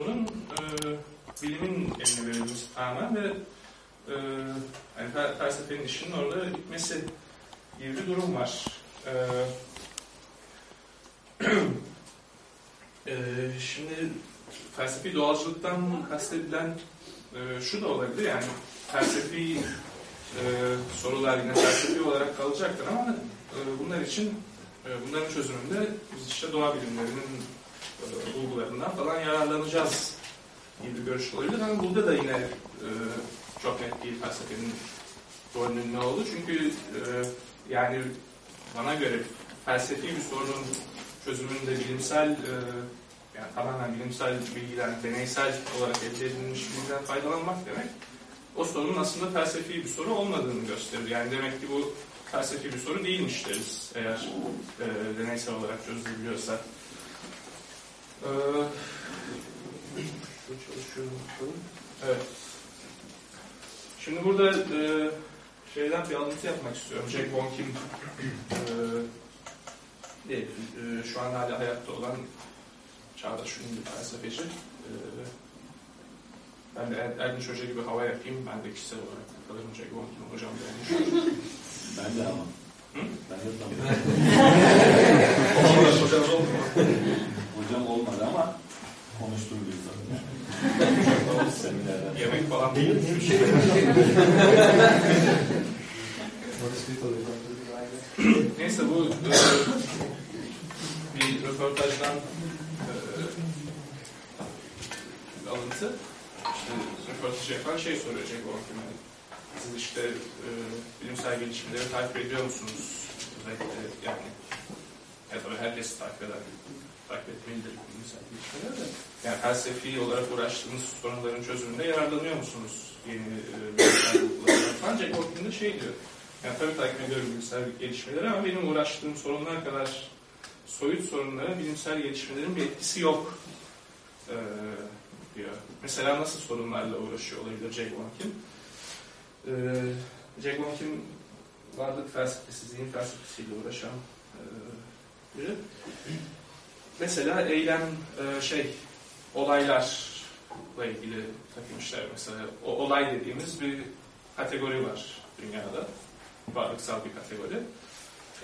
Bunun e, bilimin eline verilmesi tamamen ve e, yani fel- felsefenin işinin orada bitmesi gibi bir durum var. E, e, şimdi felsefi doğalcılıktan kastedilen e, şu da olabilir yani felsefi e, sorular yine felsefi olarak kalacaktır ama e, bunlar için e, bunların çözümünde biz işte doğa bilimlerinin e, bulgularından falan yararlanacağız gibi bir görüş olabilir ama burada da yine e, çok net değil felsefenin rolünün ne olduğu çünkü e, yani bana göre felsefi bir sorunun çözümünde bilimsel e, yani tamamen bilimsel bilgiden, deneysel olarak elde edilmiş bilgiden faydalanmak demek o sorunun aslında felsefi bir soru olmadığını gösterir. Yani demek ki bu felsefi bir soru değilmiş deriz eğer e, deneysel olarak çözülebiliyorsa. Ee. Evet. Şimdi burada e, şeyden bir alıntı yapmak istiyorum. Jack Von Kim e, diye, e, şu an hala hayatta olan çağdaş ünlü bir felsefeci. E, ben de Er- Erdinç Hoca gibi hava yapayım. Ben de kişisel olarak kalırım Jack Von Kim hocam. Ben de ama. Hı? Ben de tamam. Hocam olmadı ama konuştum bir. Seminerden. Yemek falan Neyse bu e, bir röportajdan e, bir alıntı. İşte röportajı yapan şey soruyor Jack Orkin. Yani, Siz işte e, bilimsel gelişmeleri takip ediyor musunuz? Özellikle yani ya tabii herkes takip eder. Takip etmelidir bilimsel gelişmeleri de. Yani felsefi olarak uğraştığınız sorunların çözümünde yararlanıyor musunuz? Yeni e. Jack Orkin de şey diyor. Yani tabii takip ediyorum bilimsel gelişmeleri ama benim uğraştığım sorunlar kadar soyut sorunlara bilimsel gelişmelerin bir etkisi yok ee, diyor. Mesela nasıl sorunlarla uğraşıyor olabilir Jack Von Kim? Ee, Jack Von Kim varlık felsefesi, zihin felsefesiyle uğraşan e, biri. Mesela eylem e, şey olaylarla ilgili takım mesela o olay dediğimiz bir kategori var dünyada varlıksal bir kategori.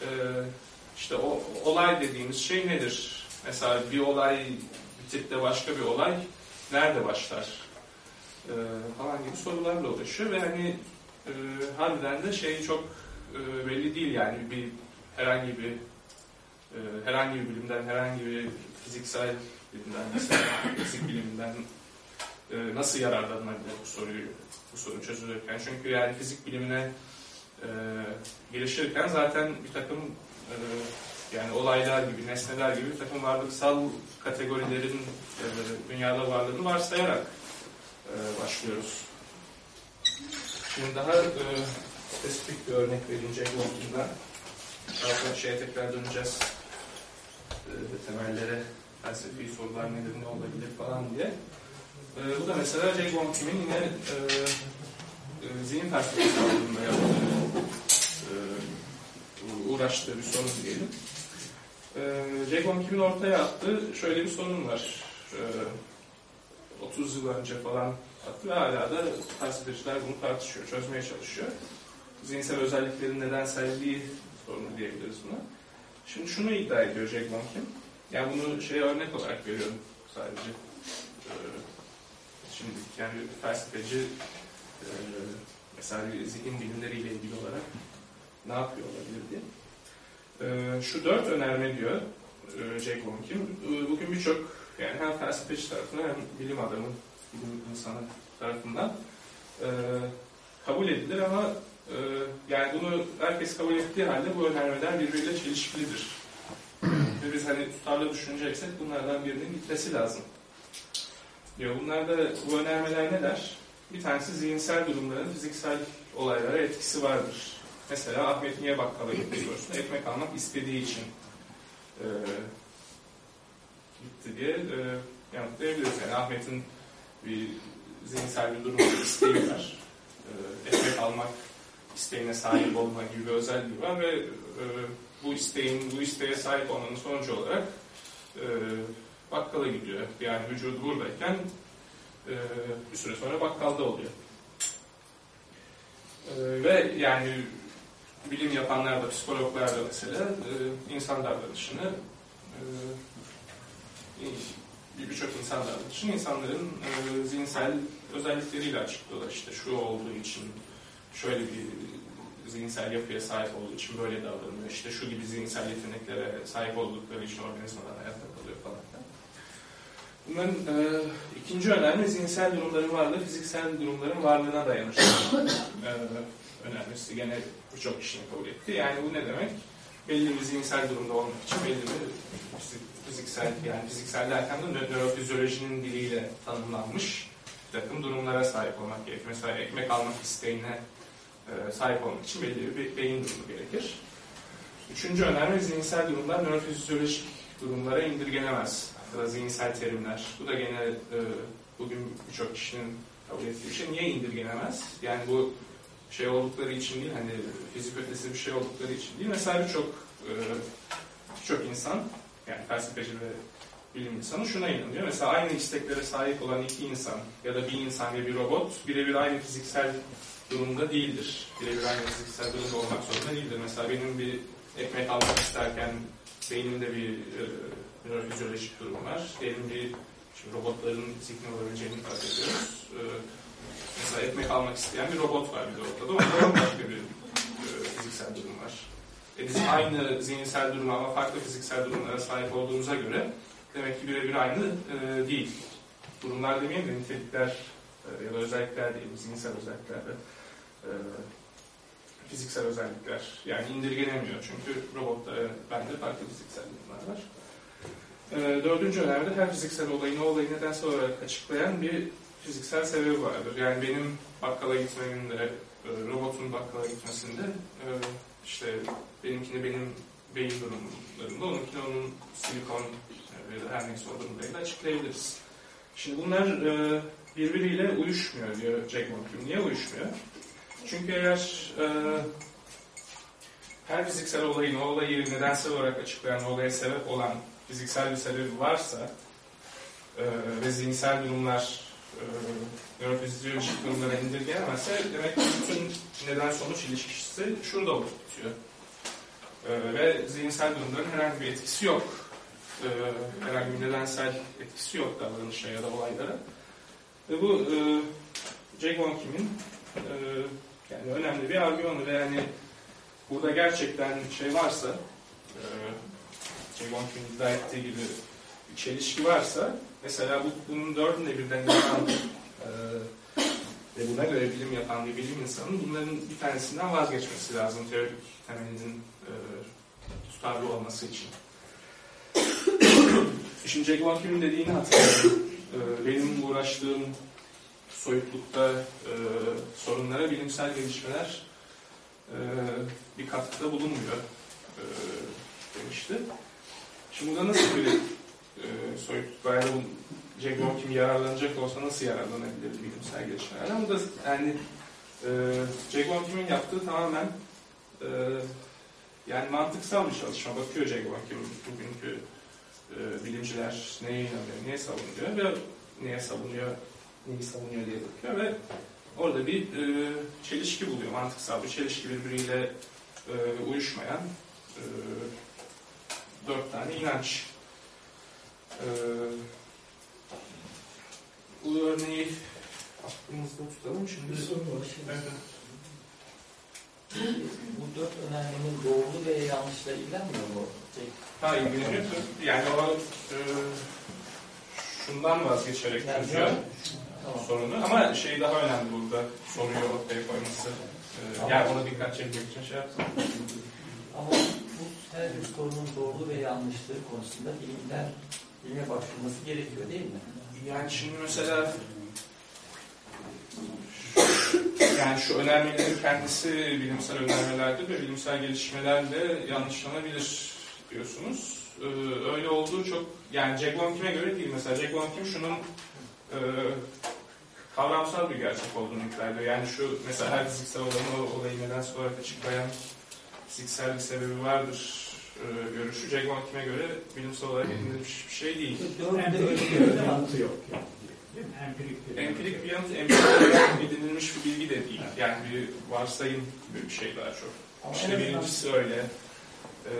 Ee, işte o olay dediğimiz şey nedir? Mesela bir olay bitip de başka bir olay nerede başlar? Ee, falan gibi sorularla uğraşıyor ve hani e, harbiden de şey çok e, belli değil yani bir herhangi bir e, herhangi bir bilimden herhangi bir fiziksel bilimden fizik biliminden e, nasıl yararlanabilir bu soruyu bu soru çözülürken çünkü yani fizik bilimine e, gelişirken zaten bir takım e, yani olaylar gibi, nesneler gibi bir takım varlıksal kategorilerin e, dünyada varlığını varsayarak e, başlıyoruz. Şimdi daha e, spesifik bir örnek Jack London'dan. Daha sonra şeye tekrar döneceğiz. E, temellere, felsefi sorular nedir, ne olabilir falan diye. E, bu da mesela Jack Von Kim'in yine e, e, zihin felsefesi alanında yaptığı, e, uğraştığı bir sorun diyelim. E, Jack Von Kim'in ortaya attığı şöyle bir sorun var. E, 30 yıl önce falan ve hala da felsefeciler bunu tartışıyor, çözmeye çalışıyor. Zihinsel özelliklerin nedenselliği sorunu diyebiliriz buna. Şimdi şunu iddia ediyor Jack Von Kim. Yani bunu şey örnek olarak görüyorum sadece. E, şimdi yani felsefeci e, mesela zihin bilimleriyle ilgili olarak ne yapıyor olabilir diye. E, şu dört önerme diyor e, Jack. E, bugün birçok yani hem felsefeci tarafından hem bilim adamı, bilim insanı tarafından e, kabul edilir ama e, yani bunu herkes kabul ettiği halde bu önermeler birbiriyle çelişkilidir. Ve biz hani tutarlı düşüneceksek bunlardan birinin gitmesi lazım diyor. Bunlarda bu önermeler neler? Bir tanesi zihinsel durumların fiziksel olaylara etkisi vardır. Mesela Ahmet niye bakkala gitti sorusuna ekmek almak istediği için e, gitti diye e, yanıtlayabiliriz. Yani Ahmet'in bir zihinsel bir durum var, isteği var. E, ekmek almak isteğine sahip olma gibi bir özelliği var ve e, bu isteğin, bu isteğe sahip olmanın sonucu olarak e, bakkala gidiyor. Yani vücudu buradayken e, bir süre sonra bakkalda oluyor. E, ve yani bilim yapanlar da, psikologlar da mesela e, insan davranışını e, birçok insan davranışını insanların e, zihinsel özellikleriyle açıklıyorlar. İşte şu olduğu için şöyle bir zihinsel yapıya sahip olduğu için böyle davranıyor. İşte şu gibi zihinsel yeteneklere sahip oldukları için organizmalar hayatta kalıyor falan. Bunların e, ikinci önemli zihinsel durumların varlığı, fiziksel durumların varlığına dayanır. e, önemlisi gene birçok kişinin kabul etti. Yani bu ne demek? Belli bir zihinsel durumda olmak için belli bir fiziksel, yani fiziksel derken de nörofizyolojinin diliyle tanımlanmış bir takım durumlara sahip olmak gerekir. Mesela ekmek almak isteğine sahip olmak için belli bir beyin durumu gerekir. Üçüncü önemli zihinsel durumlar nörofizyolojik durumlara indirgenemez. Da zihinsel terimler. Bu da gene e, bugün birçok kişinin kabul ettiği bir şey. Niye indirgenemez? Yani bu şey oldukları için değil, hani fizik ötesi bir şey oldukları için değil. Mesela birçok e, birçok insan, yani felsefeci ve bilim insanı şuna inanıyor. Mesela aynı isteklere sahip olan iki insan ya da bir insan ve bir robot birebir aynı fiziksel durumda değildir. Birebir aynı fiziksel durumda olmak zorunda değildir. Mesela benim bir ekmek almak isterken beynimde bir e, nörofizyolojik durum var. Benim bir şimdi robotların zihni olabileceğini fark ediyoruz. E, mesela ekmek almak isteyen bir robot var bir de ortada. Onda başka bir e, fiziksel durum var. E biz aynı zihinsel durum ama farklı fiziksel durumlara sahip olduğumuza göre demek ki birebir aynı e, değil. Durumlar demeyeyim de nitelikler e, ya da özellikler diyelim, zihinsel özellikler de e, fiziksel özellikler. Yani indirgenemiyor çünkü robotta e, bende farklı fiziksel durumlar var. E, dördüncü önemli her fiziksel olayın o olayı nedensel olarak açıklayan bir fiziksel sebebi vardır. Yani benim bakkala gitmemin e, robotun bakkala gitmesinde e, işte benimkini benim beyin durumlarında, onunkini onun silikon e, ya her neyse o durumlarıyla açıklayabiliriz. Şimdi bunlar e, birbiriyle uyuşmuyor diyor Jack Monk. Niye uyuşmuyor? Çünkü eğer e, her fiziksel olayın o olayı nedensel olarak açıklayan, olaya sebep olan fiziksel bir sebebi varsa e, ve zihinsel durumlar e, nörofizyolojik durumlara indirgenemezse demek ki bütün neden sonuç ilişkisi şurada olup. E, ve zihinsel durumların herhangi bir etkisi yok. E, herhangi bir nedensel etkisi yok davranışa ya da olaylara. Ve bu e, Jack Von Kim'in e, yani önemli bir argümanı ve yani burada gerçekten şey varsa Von Kim'in iddia ettiği gibi bir çelişki varsa mesela bu, bunun dördünde birden yapan e, ve buna göre bilim yapan bir bilim insanının bunların bir tanesinden vazgeçmesi lazım teorik temelinin e, tutarlı olması için. Şimdi Jack Von Kim'in dediğini hatırlıyorum. E, benim uğraştığım soyutlukta e, sorunlara bilimsel gelişmeler e, bir katkıda bulunmuyor e, demişti. Şimdi burada nasıl bir e, soyutlukla yani bu Jack Kim yararlanacak olsa nasıl yararlanabilir bilimsel gelişmelerden? Bu da yani e, Jack Von Kim'in yaptığı tamamen e, yani mantıksal bir çalışma. Bakıyor Jack Von Kim bugünkü e, bilimciler neye inanıyor, neye savunuyor ve neye savunuyor, neyi savunuyor diye bakıyor ve orada bir e, çelişki buluyor. Mantıksal bir çelişki birbiriyle e, uyuşmayan e, dört tane inanç. E, bu örneği aklımızda tutalım şimdi. Bir soru var. Şimdi. Evet. Bu dört önermenin doğru ve yanlışla ilgilenmiyor mu? Ha ilgileniyor. Yani o e, şundan vazgeçerek Yani Tamam. sorunu. Ama şey daha önemli burada soruyu ortaya koyması. E, yani ona dikkat çekmek için şey yapsın. Ama bu her bir sorunun doğru ve yanlışlığı konusunda bilimler bilime başvurması gerekiyor değil mi? Yani şimdi mesela yani şu önermelerin kendisi bilimsel önermelerdir ve bilimsel gelişmelerle yanlışlanabilir diyorsunuz. Ee, öyle olduğu çok yani Jack Von Kim'e göre değil. Mesela Jack Von Kim şunun e, kavramsal bir gerçek olduğunu iddia ediyor. Yani şu mesela her fiziksel olayın o olayı nedensel olarak açıklayan fiziksel bir sebebi vardır e, e, görüşü Jack Onkim'e göre bilimsel olarak edinilmiş bir şey değil. Empirik bir yanıtı yok yani. Empirik bir Empirik bir yanıt, empirik olarak edinilmiş bir bilgi de değil. Yani bir varsayım bir şey daha çok. Ama İşte birincisi öyle. Ee,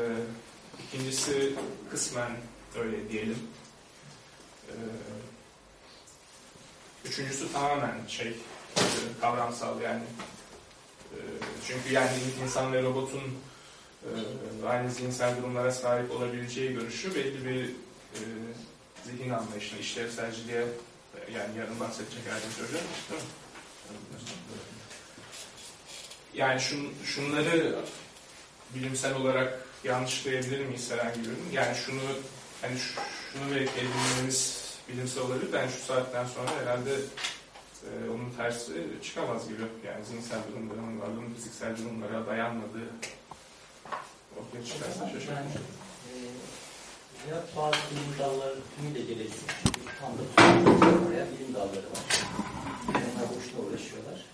ikincisi kısmen öyle diyelim. Ee, üçüncüsü tamamen şey kavramsal yani. Ee, çünkü yani insan ve robotun e, aynı zihinsel durumlara sahip olabileceği görüşü belli bir e, zihin anlayışına, işlevselciliğe yani yarın bahsedecek Erdinç Hoca. değil mi? Yani şun, şunları bilimsel olarak yanlışlayabilir miyiz herhangi birinin? Yani şunu hani şu- şunu belki edinmemiz bilimsel olabilir. Yani şu saatten sonra herhalde e, onun tersi çıkamaz gibi. Yani zihinsel durumların varlığının fiziksel durumlara dayanmadığı ortaya çıkarsa Ben şaşırmam. e, ya bazı bilim dalları tümüyle gereksiz. Çünkü tam da oraya bilim dalları var. Onlar boşuna uğraşıyorlar.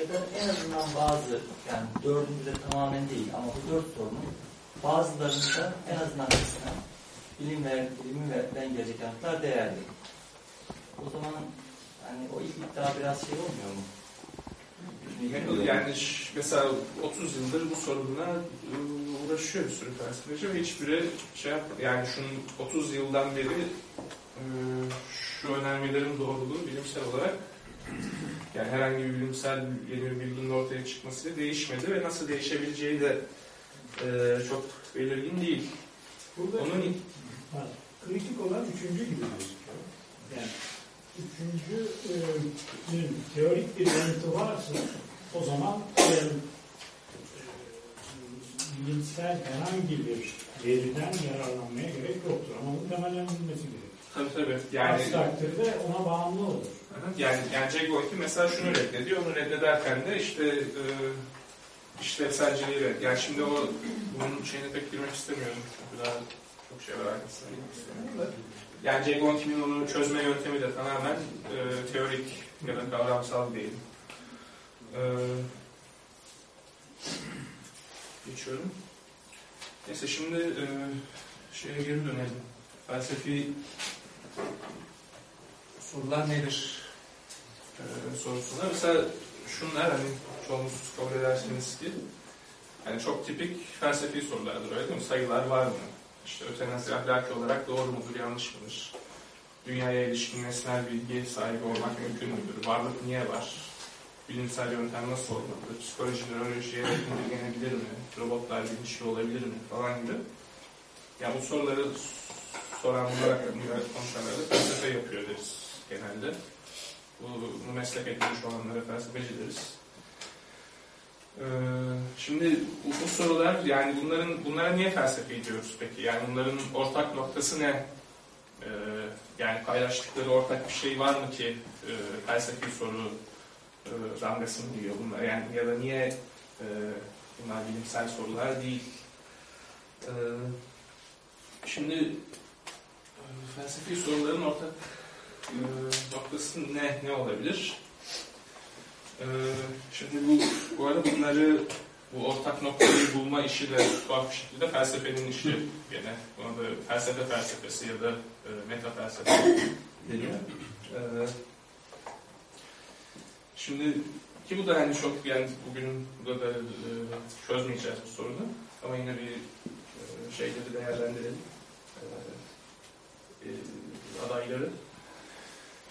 Ya da en azından bazı, yani dördünde tamamen değil ama bu dört sorunun bazılarında en azından kısmen bilim ve bilimin verilen gelecek yanıtlar değerli. O zaman hani o ilk iddia biraz şey olmuyor mu? Yani ş- mesela 30 yıldır bu sorunla uğraşıyor bir sürü felsefeci ve hiçbiri şey yapmadı. Yani şunun 30 yıldan beri e, şu önermelerin doğruluğu bilimsel olarak yani herhangi bir bilimsel yeni bir bilginin ortaya çıkmasıyla değişmedi ve nasıl değişebileceği de e, çok belirgin değil. Burada Onun Ha, kritik olan üçüncü gibi gözüküyor. Yani üçüncünün teorik bir yanıtı varsa o zaman e, e, bilimsel herhangi bir veriden yararlanmaya gerek yoktur. Ama muhtemelen bilmesi gerekir. tabii tabii yani Aksi takdirde ona bağımlı olur. Yani, yani Jack Boyki mesela şunu reddediyor. Onu reddederken de işte e, işlevselciliği red. Yani şimdi o bunun şeyine pek girmek istemiyorum. Daha çok şey var da. Yani Jack Boyki'nin onu çözme yöntemi de tamamen e, teorik ya da kavramsal diyelim. E, geçiyorum. Neyse şimdi e, şeye geri dönelim. Felsefi sorular nedir? Ee, sorusuna. Mesela şunlar hani çoğunuz kabul edersiniz ki yani çok tipik felsefi sorulardır öyle değil mi? Sayılar var mı? İşte ötenazi ahlaki olarak doğru mudur, yanlış mıdır? Dünyaya ilişkin nesnel bilgi sahibi olmak mümkün müdür? Varlık niye var? Bilimsel yöntem nasıl olmalıdır? Psikoloji, nörolojiye indirgenebilir mi? Robotlar bilinçli olabilir mi? Falan gibi. Yani bu soruları soran bunlar hakkında konuşanlara da felsefe yapıyor deriz genelde. Bu, bu meslek edinmiş olanlara felsefeci deriz. Ee, şimdi bu, bu sorular yani bunların bunlara niye felsefe diyoruz peki? Yani bunların ortak noktası ne? Ee, yani paylaştıkları ortak bir şey var mı ki e, felsefi soru e, damgasını diyor bunlar? Yani ya da niye e, bunlar bilimsel sorular değil? Ee, şimdi e, felsefi soruların ortak e, noktası ne ne olabilir? E, şimdi bu bu arada bunları bu ortak noktayı bulma işi de tuhaf bir şekilde felsefenin işi gene. Buna da felsefe felsefesi ya da e, meta felsefe deniyor. E, şimdi ki bu da yani çok yani bugün burada da e, çözmeyeceğiz bu sorunu ama yine bir e, şeyleri değerlendirelim. E, e, adayları.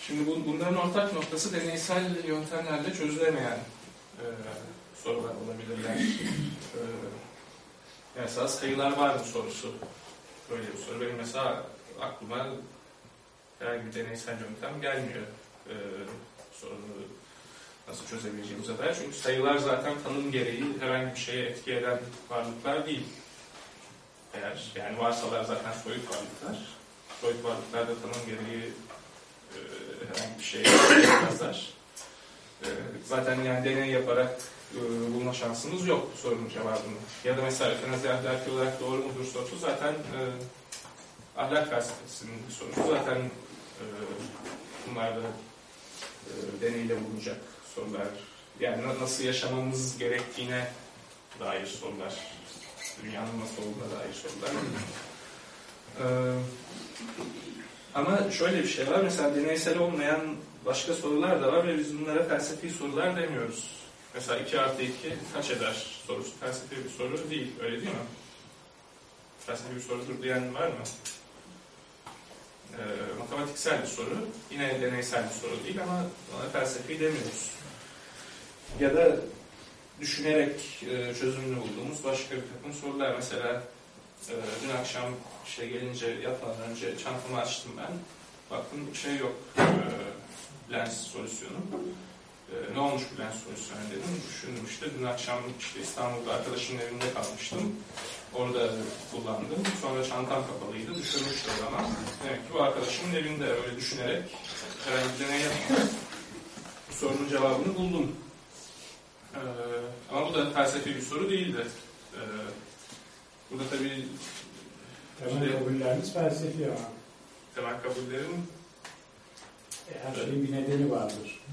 Şimdi bu, bunların ortak noktası deneysel yöntemlerle çözülemeyen e, sorular olabilirler. E, mesela sayılar var mı sorusu. Böyle bir soru. Benim mesela aklıma herhangi bir deneysel yöntem gelmiyor. E, sorunu nasıl çözebileceğimize dair. Çünkü sayılar zaten tanım gereği herhangi bir şeye etki eden varlıklar değil. Eğer yani varsalar zaten soyut varlıklar. Soyut varlıklar da tanım gereği herhangi bir şey yapmazlar. E, zaten yani deney yaparak e, bulma şansımız yok bu sorunun cevabını. Ya da mesela ötenazi ahlaki olarak doğru mudur sorusu zaten e, ahlak felsefesinin bir sorusu. Zaten e, e, deneyle bulunacak sorular. Yani na- nasıl yaşamamız gerektiğine dair sorular Dünyanın nasıl olduğuna dair sorular. Ee, ama şöyle bir şey var. Mesela deneysel olmayan başka sorular da var ve biz bunlara felsefi sorular demiyoruz. Mesela 2 artı 2 kaç eder sorusu felsefi bir soru değil. Öyle değil mi? Felsefi bir sorudur diyen var mı? Ee, matematiksel bir soru. Yine deneysel bir soru değil ama ona felsefi demiyoruz. Ya da düşünerek e, çözümünü bulduğumuz başka bir takım sorular. Mesela e, dün akşam işte gelince yatmadan önce çantamı açtım ben. Baktım şey yok. E, lens solüsyonu. E, ne olmuş bu lens solüsyonu dedim. Düşündüm işte. Dün akşam işte İstanbul'da arkadaşımın evinde kalmıştım. Orada kullandım. Sonra çantam kapalıydı. Düşürmüştü o zaman. Demek ki bu arkadaşımın evinde öyle düşünerek herhangi bir deney yapmadım. Bu sorunun cevabını buldum. Ee, ama bu da felsefi bir soru değildi. Ee, burada tabii Temel kabullerimiz felsefi ama temel kabullerin e, her şeyin bir nedeni vardır.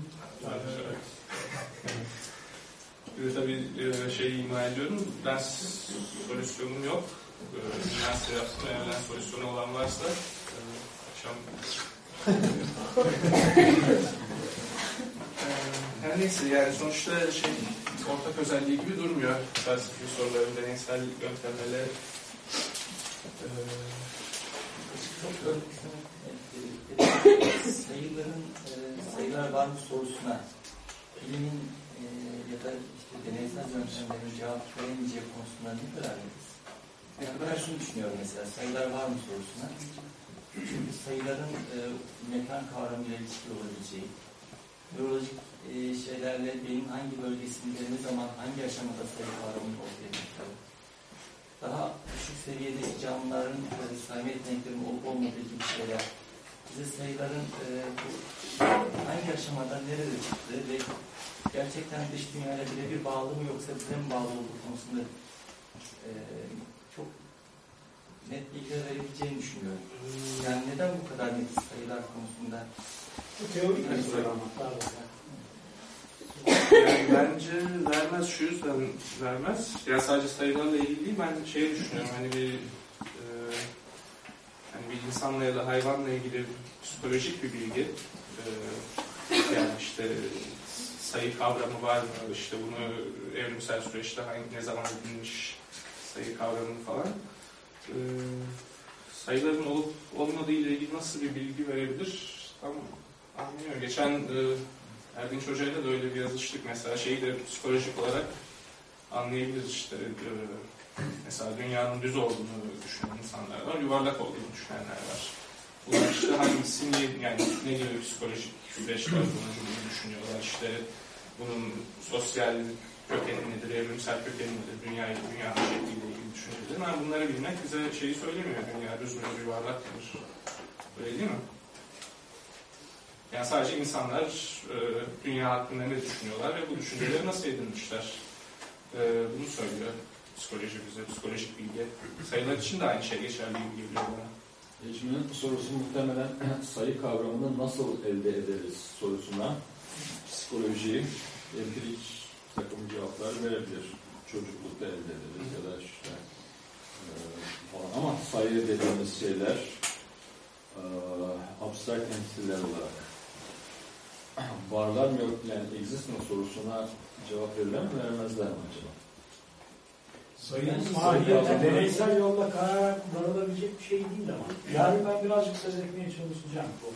Bir de tabii e, şeyi ima ediyorum. Lens solüsyonum yok. Ee, Üniversite yaptım. Eğer lens solüsyonu olan varsa e, akşam Her neyse yani sonuçta şey ortak özelliği gibi durmuyor felsefi soruların deneysel yöntemlerle ee, sayıların sayılar var mı sorusuna bilimin ya da işte deneysel yöntemlerin cevap veremeyeceği konusunda ne kadar neyiz? Yani ben şunu düşünüyorum mesela sayılar var mı sorusuna. Çünkü sayıların mekan kavramıyla ilişkili olabileceği, biyolojik e, şeylerle beyin hangi bölgesinde ne zaman hangi aşamada sayı kavramının ortaya çıktığı, daha düşük seviyedeki canlıların e, sayma yeteneklerinin olup olmadığı gibi şeyler, bize sayıların e, bu, hangi aşamada nerede çıktığı ve gerçekten dış dünyayla birebir bağlı mı yoksa bize mi bağlı olduğu konusunda e, çok net bilgiler verebileceğini düşünüyorum. Yani neden bu kadar net sayılar konusunda Pardon. Yani bence vermez şu yüzden vermez. Ya sadece sayılarla ilgili değil ben şey düşünüyorum hani bir e, hani bir insanla ya da hayvanla ilgili psikolojik bir bilgi e, yani işte sayı kavramı var mı işte bunu evrimsel süreçte hangi ne zaman edinmiş sayı kavramını falan e, sayıların olup olmadığı ile ilgili nasıl bir bilgi verebilir tam anlamıyorum. Geçen e, Erdinç Hoca'yla da öyle bir yazıştık. Mesela şeyi de psikolojik olarak anlayabiliriz işte. e, mesela dünyanın düz olduğunu düşünen insanlar var, yuvarlak olduğunu düşünenler var. Bunlar işte hangisi niye, yani ne gibi psikolojik süreçler sonucu bunu düşünüyorlar. İşte bunun sosyal kökeni nedir, evrimsel kökeni nedir, dünya dünyanın şekliyle ilgili düşünceleri. Ama bunları bilmek bize şeyi söylemiyor. Dünya düz müdür, yuvarlak mıdır? Öyle değil mi? Yani sadece insanlar e, dünya hakkında ne düşünüyorlar ve bu düşünceleri nasıl edinmişler? E, bunu söylüyor psikoloji bize, psikolojik bilgi. Sayılar için de aynı şey geçerli gibi geliyor bana. Ecmi'nin sorusu muhtemelen sayı kavramını nasıl elde ederiz sorusuna psikoloji, empirik takım cevaplar verebilir. Çocuklukta elde ederiz ya da işte e, falan. Ama sayı dediğimiz şeyler e, abstrakt entiteler olarak varlar mı yok yani exist mi sorusuna cevap verirler mi vermezler mi acaba? Sayının Yani mahiyeti sayı- deneysel yolla karar varılabilecek bir şey değil ama. Yani ben birazcık söz etmeye çalışacağım bu.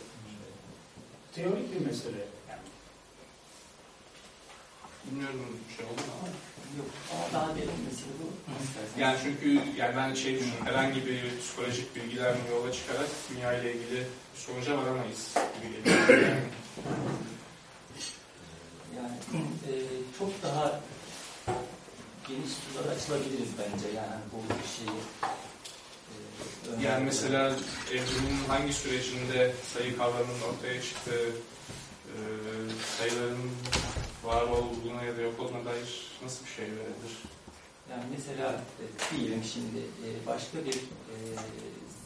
Teorik bir mesele. Yani Bilmiyorum şey oldu ama. Yok. Ama daha derin mesele bu. İstersen. Yani çünkü yani ben şey düşünüyorum, herhangi bir psikolojik bilgilerden yola çıkarak dünya ile ilgili sonuca varamayız gibi geliyor. Yani Yani e, çok daha geniş sulara açılabiliriz bence yani bu şeyi. e. Yani mesela evrimin hangi sürecinde sayı kavramının ortaya çıktığı, e, sayıların var olduğuna ya da yok olduğuna dair nasıl bir şey verebilir? Yani mesela e, diyelim şimdi e, başka bir e,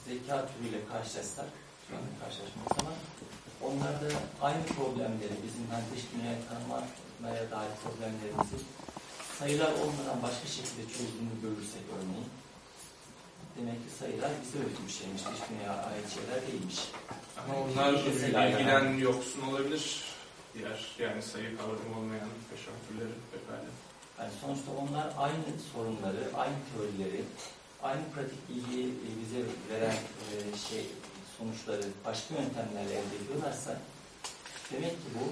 zeka türüyle karşılaşsak, şu anda karşılaşmıyoruz ama onlarda aynı problemleri, bizim hani dış dünyayı tanımaya dair problemlerimizi sayılar olmadan başka şekilde çözdüğünü görürsek örneğin demek ki sayılar bize özgü bir şeymiş. Dış dünyaya ait şeyler değilmiş. Ama onlar bilgiden yoksun olabilir. Diğer yani sayı kavramı olmayan yaşam türleri pekala. Yani sonuçta onlar aynı sorunları, aynı teorileri, aynı pratik bilgiyi e, bize veren e, şey sonuçları başka yöntemlerle elde ediyorlarsa demek ki bu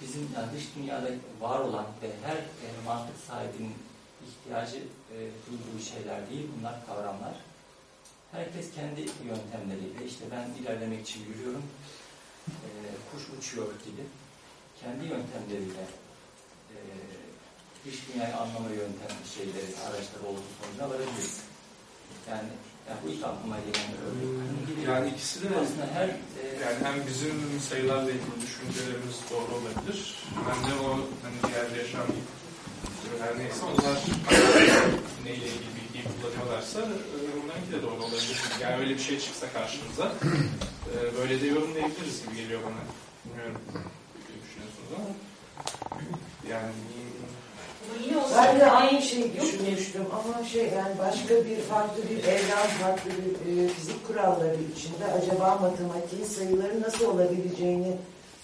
bizim yani dış dünyada var olan ve her e, mantık sahibinin ihtiyacı e, duyduğu şeyler değil, bunlar kavramlar. Herkes kendi yöntemleriyle, işte ben ilerlemek için yürüyorum, kuş uçuyor gibi kendi yöntemleriyle e, dış dünyayı anlama yöntem şeyleri, araçları olduğu sonucuna varabiliriz. Yani, yani bu ilk aklıma gelen örnek. Bunun gibi Yani ikisi de aslında her e, yani hem bizim sayılarla ilgili düşüncelerimiz doğru olabilir. Hem de o hani diğer yaşam her neyse onlar neyle ilgili bilgiyi kullanıyorlarsa e, onlarınki de doğru olabilir. Yani öyle bir şey çıksa karşımıza e, böyle de yorumlayabiliriz gibi geliyor bana. Bilmiyorum ama yani Ben de aynı şeyi düşünmüştüm ama şey yani başka bir farklı bir evren, farklı bir e, fizik kuralları içinde acaba matematiğin sayıları nasıl olabileceğini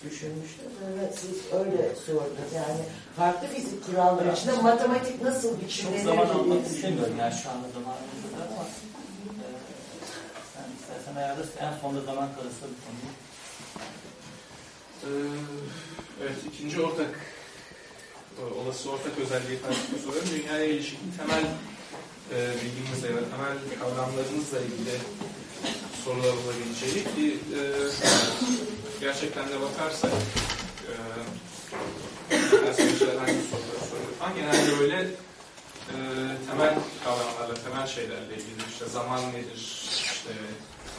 düşünmüştüm. Evet, siz öyle sordunuz. Yani farklı fizik kuralları içinde matematik nasıl çok biçimlenir zaman almak istemiyorum. Yani şu anda zamanımız var ama e, sen istersen ayarlasın. En sonunda zaman kalırsa bu konuyu. Ee, evet, ikinci ortak, e, olası ortak özelliği tartışma soruyorum. Dünyaya ilişkin temel e, bilgimizle ya temel kavramlarımızla ilgili sorular olabileceği ki e, gerçekten de bakarsak e, hangi soruları soruyor genelde böyle e, temel kavramlarla, temel şeylerle ilgili işte zaman nedir, işte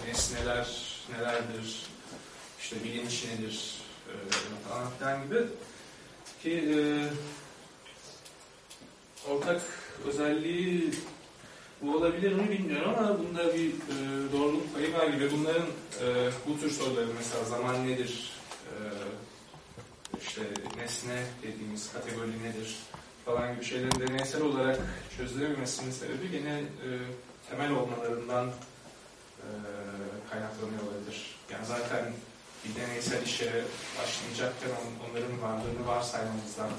nesneler nelerdir, işte bilinç nedir e, filan gibi ki e, ortak özelliği bu olabilir mi bilmiyorum ama bunda bir e, doğruluk payı var gibi. Bunların e, bu tür soruları mesela zaman nedir, e, işte nesne dediğimiz kategori nedir falan gibi şeylerin deneysel olarak çözülememesinin sebebi gene e, temel olmalarından e, kaynaklanıyor olabilir. Yani zaten bir deneysel işe başlayacakken on- onların varlığını varsaymamızdan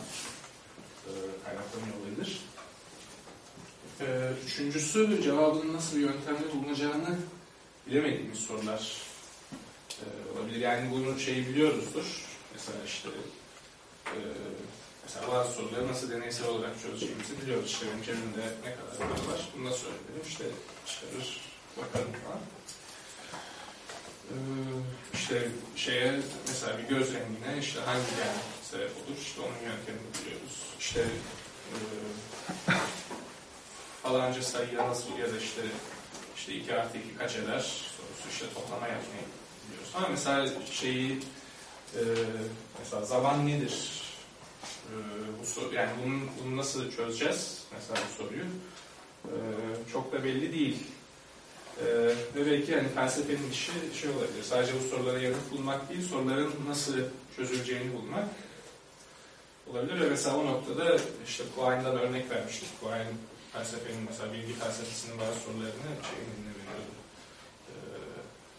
e, kaynaklanıyor olabilir. E, üçüncüsü cevabının nasıl bir yöntemle bulunacağını bilemediğimiz sorular e, olabilir. Yani bunu şeyi biliyoruzdur. Mesela işte e, mesela bazı soruları nasıl deneysel olarak çözeceğimizi biliyoruz. İşte benim cebimde ne kadar var bunu nasıl öğrenelim işte çıkarır bakarım falan. Ee, işte şeye mesela bir göz rengine işte hangi gen sebep olur işte onun yöntemini biliyoruz. İşte e, falanca sayıya nasıl ya da işte işte 2 artı 2 kaç eder sorusu işte toplama yapmayı biliyoruz. Ama mesela şeyi e, mesela zaman nedir? E, bu soru, yani bunu, bunu nasıl çözeceğiz mesela bu soruyu? E, çok da belli değil. Ee, ve belki yani felsefenin işi şey olabilir. Sadece bu sorulara yanıt bulmak değil, soruların nasıl çözüleceğini bulmak olabilir. Ve mesela o noktada işte Quine'dan örnek vermiştik. Quine felsefenin mesela bilgi felsefesinin bazı sorularını şey eline veriyordu. Ee,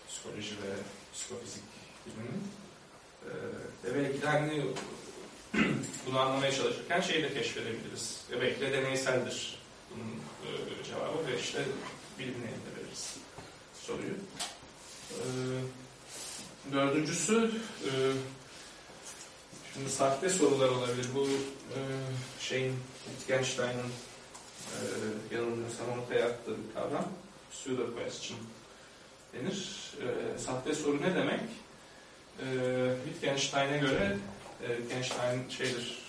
psikoloji ve psikofizik biliminin. Ee, ve belki de hani bunu anlamaya çalışırken şeyi de keşfedebiliriz. Ve belki de deneyseldir bunun e, cevabı ve işte bilimini elde soruyu. Ee, dördüncüsü e, şimdi sahte sorular olabilir. Bu e, şeyin Wittgenstein'ın e, yanılmıyorsam ortaya attığı bir kavram. Pseudo question denir. E, sahte soru ne demek? Wittgenstein'e göre Wittgenstein şeydir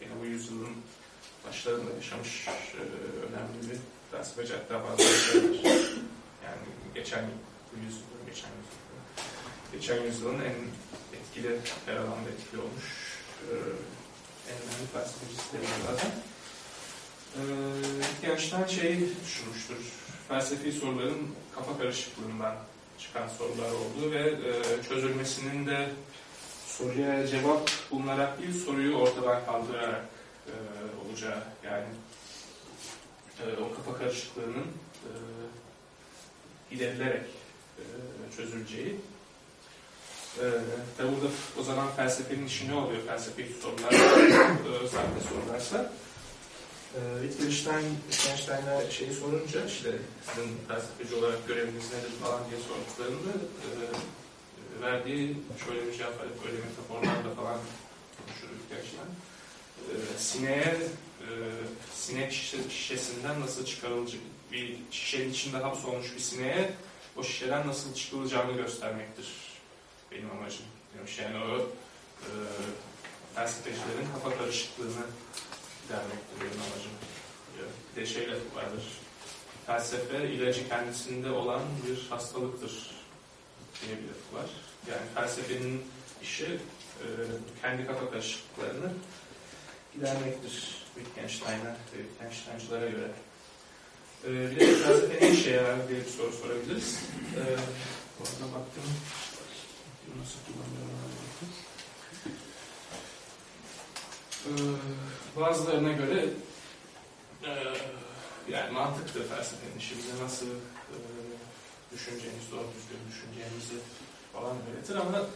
yine bu yüzyılın başlarında yaşamış önemli bir felsefeci hatta bazı. Yani geçen yüzyılın, geçen yüzyılın, geçen yüzyılın en etkili, her alanda etkili olmuş e, en önemli felsefecisi de zaten. E, Wittgenstein şey düşünmüştür, felsefi soruların kafa karışıklığından çıkan sorular olduğu ve e, çözülmesinin de soruya cevap bulunarak değil, soruyu ortadan kaldırarak e, olacağı yani e, o kafa karışıklığının e, giderilerek e, çözüleceği. E, tabi burada o zaman felsefenin işi ne oluyor? Felsefi sorular, e, sahte sorularsa. E, Wittgenstein, Wittgenstein'a şeyi sorunca işte sizin felsefeci olarak göreviniz nedir falan diye sorduklarında e, verdiği şöyle bir cevap verip böyle metaforlarla falan konuşur Wittgenstein. E, sineğe e, sinek şişe, şişesinden nasıl çıkarılacak bir şişenin içinde hapsolmuş bir sineğe o şişeden nasıl çıkılacağını göstermektir benim amacım. Demiş. Yani o e, felsefecilerin kafa karışıklığını gidermektir benim amacım. Bir de şeyle vardır. Felsefe ilacı kendisinde olan bir hastalıktır diye bir lafı var. Yani felsefenin işi e, kendi kafa karışıklıklarını gidermektir Wittgenstein'a Wittgenstein'cılara göre. Ee, bir de felsefe ne işe yarar diye bir soru sorabiliriz. Ee, bu baktım. Nasıl kullanıyorum? Ee, bazılarına göre e, yani mantıktır felsefenin. Bize nasıl e, düşüneceğimizi, doğru düzgün düşüneceğimizi falan öğretir ama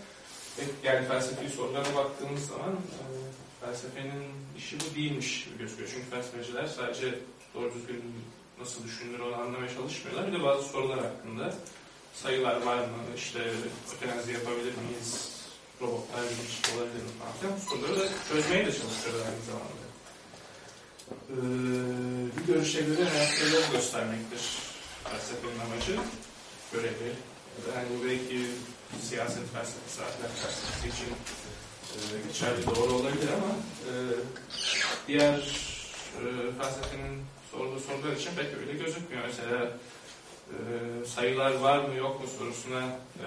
yani felsefi sorulara baktığımız zaman e, felsefenin işi bu değilmiş gözüküyor. Çünkü felsefeciler sadece doğru düzgün nasıl düşünülür onu anlamaya çalışmıyorlar. Bir de bazı sorular hakkında sayılar var mı, işte ötenazi yapabilir miyiz, robotlar bilinçli olabilir mi falan filan. Bu soruları da çözmeye de çalışıyorlar aynı zamanda. Ee, bir görüşe göre reaktörleri göstermektir felsefenin amacı, görevi. Yani belki siyaset felsefesi, ahlak felsefesi için e, geçerli doğru olabilir ama e, diğer e, felsefenin sorduğu sorular için pek öyle gözükmüyor. Mesela e, sayılar var mı yok mu sorusuna e,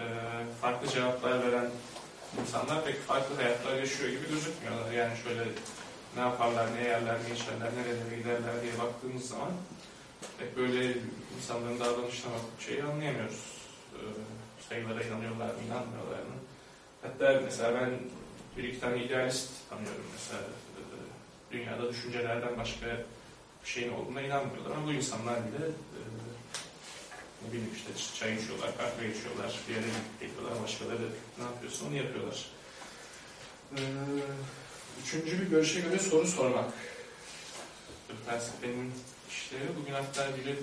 farklı cevaplar veren insanlar pek farklı hayatlar yaşıyor gibi gözükmüyorlar. Yani şöyle ne yaparlar, ne yerler, ne içerler, nerelere giderler diye baktığımız zaman pek böyle insanların davranışına bakıp şeyi anlayamıyoruz. E, sayılara inanıyorlar mı, inanmıyorlar mı? Hatta mesela ben bir iki tane idealist tanıyorum mesela. E, dünyada düşüncelerden başka şeyin olduğuna inanmıyorlar ama bu insanlar bile e, ne bileyim işte çay içiyorlar, kahve içiyorlar, bir yere gidiyorlar, başkaları ne yapıyorsa onu yapıyorlar. E, üçüncü bir görüşe göre soru sormak. Felsefenin işleri bugün hatta biri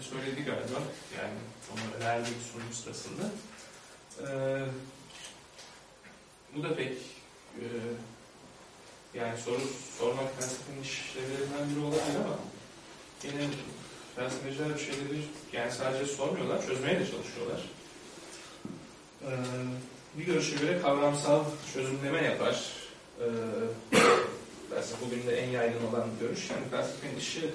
söyledi galiba. Yani onu önerdi bir sunum sırasında. E, bu da pek e, yani soru sormak felsefenin işlevlerinden biri olabilir ama yine felsefeciler bir şeyleri yani sadece sormuyorlar, çözmeye de çalışıyorlar. Ee, bir görüşe göre kavramsal çözümleme yapar. Ee, felsefe bugün de en yaygın olan bir görüş. Yani felsefenin işi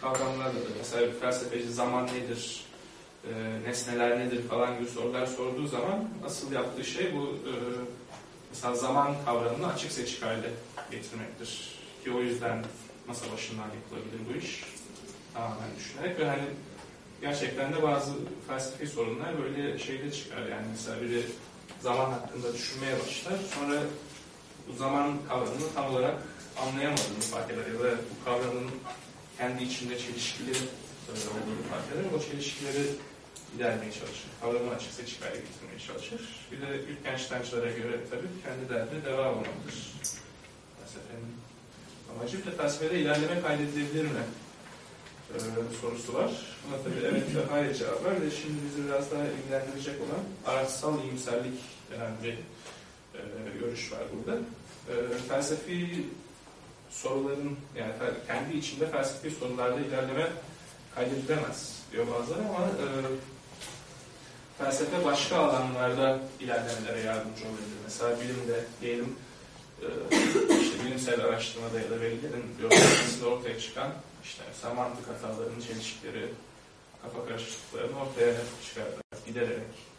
kavramlarla da mesela bir felsefeci zaman nedir, e, nesneler nedir falan gibi sorular sorduğu zaman asıl yaptığı şey bu e, mesela zaman kavramını açık seçik hale getirmektir. Ki o yüzden masa başından yapılabilir bu iş. Tamamen düşünerek ve hani gerçekten de bazı felsefi sorunlar böyle şeyde çıkar. Yani mesela biri zaman hakkında düşünmeye başlar. Sonra bu zaman kavramını tam olarak anlayamadığını fark eder ya da bu kavramın kendi içinde çelişkileri olduğunu fark eder. O çelişkileri gidermeye çalışır. Kavramı açık seçik hale getirmeye çalışır. Bir de Wittgenstein'cılara göre tabii kendi derdi devam olmaktır. Felsefenin amacı bir de felsefede ilerleme kaydedilebilir mi? Ee, sorusu var. Buna tabii evet ve hayır cevap var ve şimdi bizi biraz daha ilgilendirecek olan araçsal iyimserlik denen bir e, görüş var burada. E, felsefi soruların yani kendi içinde felsefi sorularda ilerleme kaydedilemez diyor bazıları ama e, felsefe başka alanlarda ilerlemelere yardımcı olabilir. Mesela bilimde diyelim işte bilimsel araştırmada ya da verilerin biyolojisinde ortaya çıkan işte mesela mantık hatalarının çelişkileri, kafa karışıklıklarını ortaya çıkararak, gidererek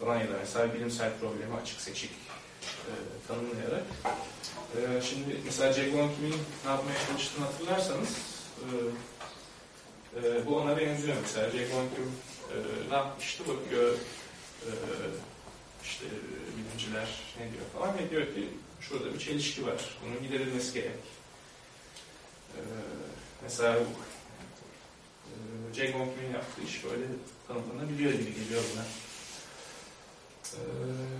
falan ya da mesela bilimsel problemi açık seçik e, tanımlayarak. E, şimdi mesela Jack Kim'in ne yapmaya çalıştığını hatırlarsanız e, e, bu ona benziyor mesela. Jack Kim e, ne yapmıştı? Bakıyor e, işte bilimciler ne diyor falan ve diyor ki şurada bir çelişki var. Bunun giderilmesi gerek. Ee, mesela e, Jay Gonkman'ın yaptığı iş böyle tanımlanabiliyor gibi geliyor bana. Ee,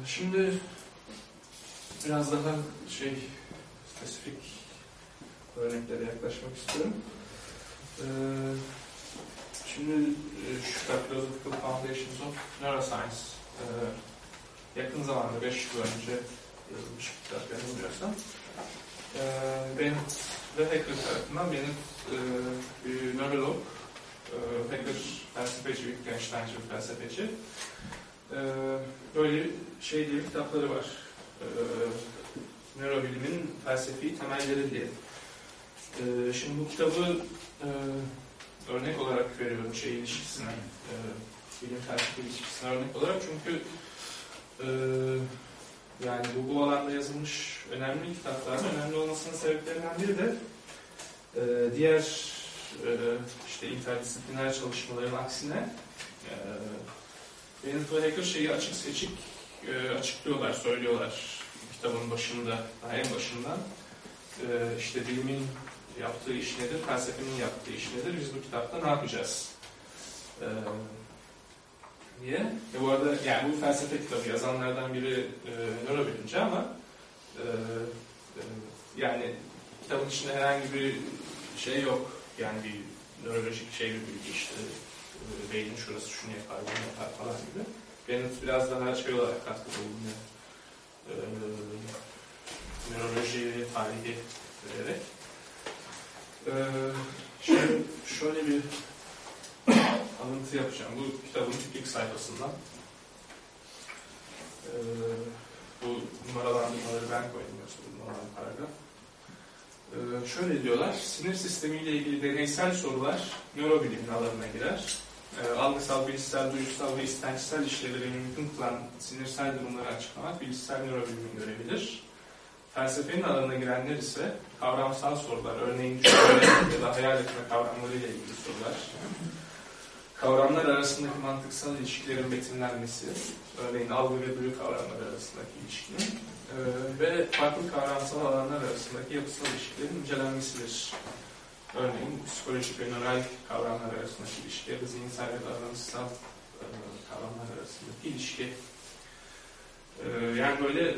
şimdi biraz daha şey spesifik örneklere yaklaşmak istiyorum. Ee, şimdi e, kitap Philosophical Foundations of Neuroscience e, yakın zamanda 5 yıl önce yazılmış kitap yanılmıyorsam. E, Bennett ve Hacker tarafından Bennett e, bir nörolog, e, Hacker felsefeci, Wittgensteinci felsefeci. E, böyle şey diye kitapları var. E, nörobilimin felsefi temelleri diye. E, şimdi bu kitabı e, örnek olarak veriyorum şey ilişkisine, e, bilim felsefe ilişkisine örnek olarak çünkü e, yani bu, alanda yazılmış önemli kitaplar, önemli olmasının sebeplerinden biri de e, diğer e, işte interdisipliner çalışmaların aksine e, ve Hacker şeyi açık seçik e, açıklıyorlar, söylüyorlar kitabın başında, daha en başından. E, işte bilimin yaptığı iş nedir, felsefenin yaptığı iş nedir, biz bu kitapta ne yapacağız? E, diye. E bu arada yani bu felsefe kitabı yazanlardan biri e, nörobilimci ama e, e, yani kitabın içinde herhangi bir şey yok. Yani bir nörolojik şey bir bilgi işte e, beynin şurası şunu yapar, bunu yapar falan gibi. Bennett biraz daha şey olarak katkıda bulunuyor. E, nöroloji tarihi vererek. E, şimdi şöyle bir alıntı yapacağım. Bu kitabın ilk sayfasından. Ee, bu numaralandırmaları ben koydum numaralı paragraf. Ee, şöyle diyorlar, sinir sistemiyle ilgili deneysel sorular nörobilimin alanına girer. Ee, algısal, bilişsel, duygusal ve istençsel işlevleri mümkün kılan sinirsel durumları açıklamak bilişsel nörobilimin görevidir. Felsefenin alanına girenler ise kavramsal sorular, örneğin düşünme ya da hayal etme kavramlarıyla ilgili sorular, kavramlar arasındaki mantıksal ilişkilerin betimlenmesi, örneğin algı ve duyu kavramları arasındaki ilişkinin e, ve farklı kavramsal alanlar arasındaki yapısal ilişkilerin incelenmesidir. Örneğin psikolojik ve nöral kavramlar arasındaki ilişki ya da zihinsel da davranışsal e, kavramlar arasındaki ilişki. E, yani böyle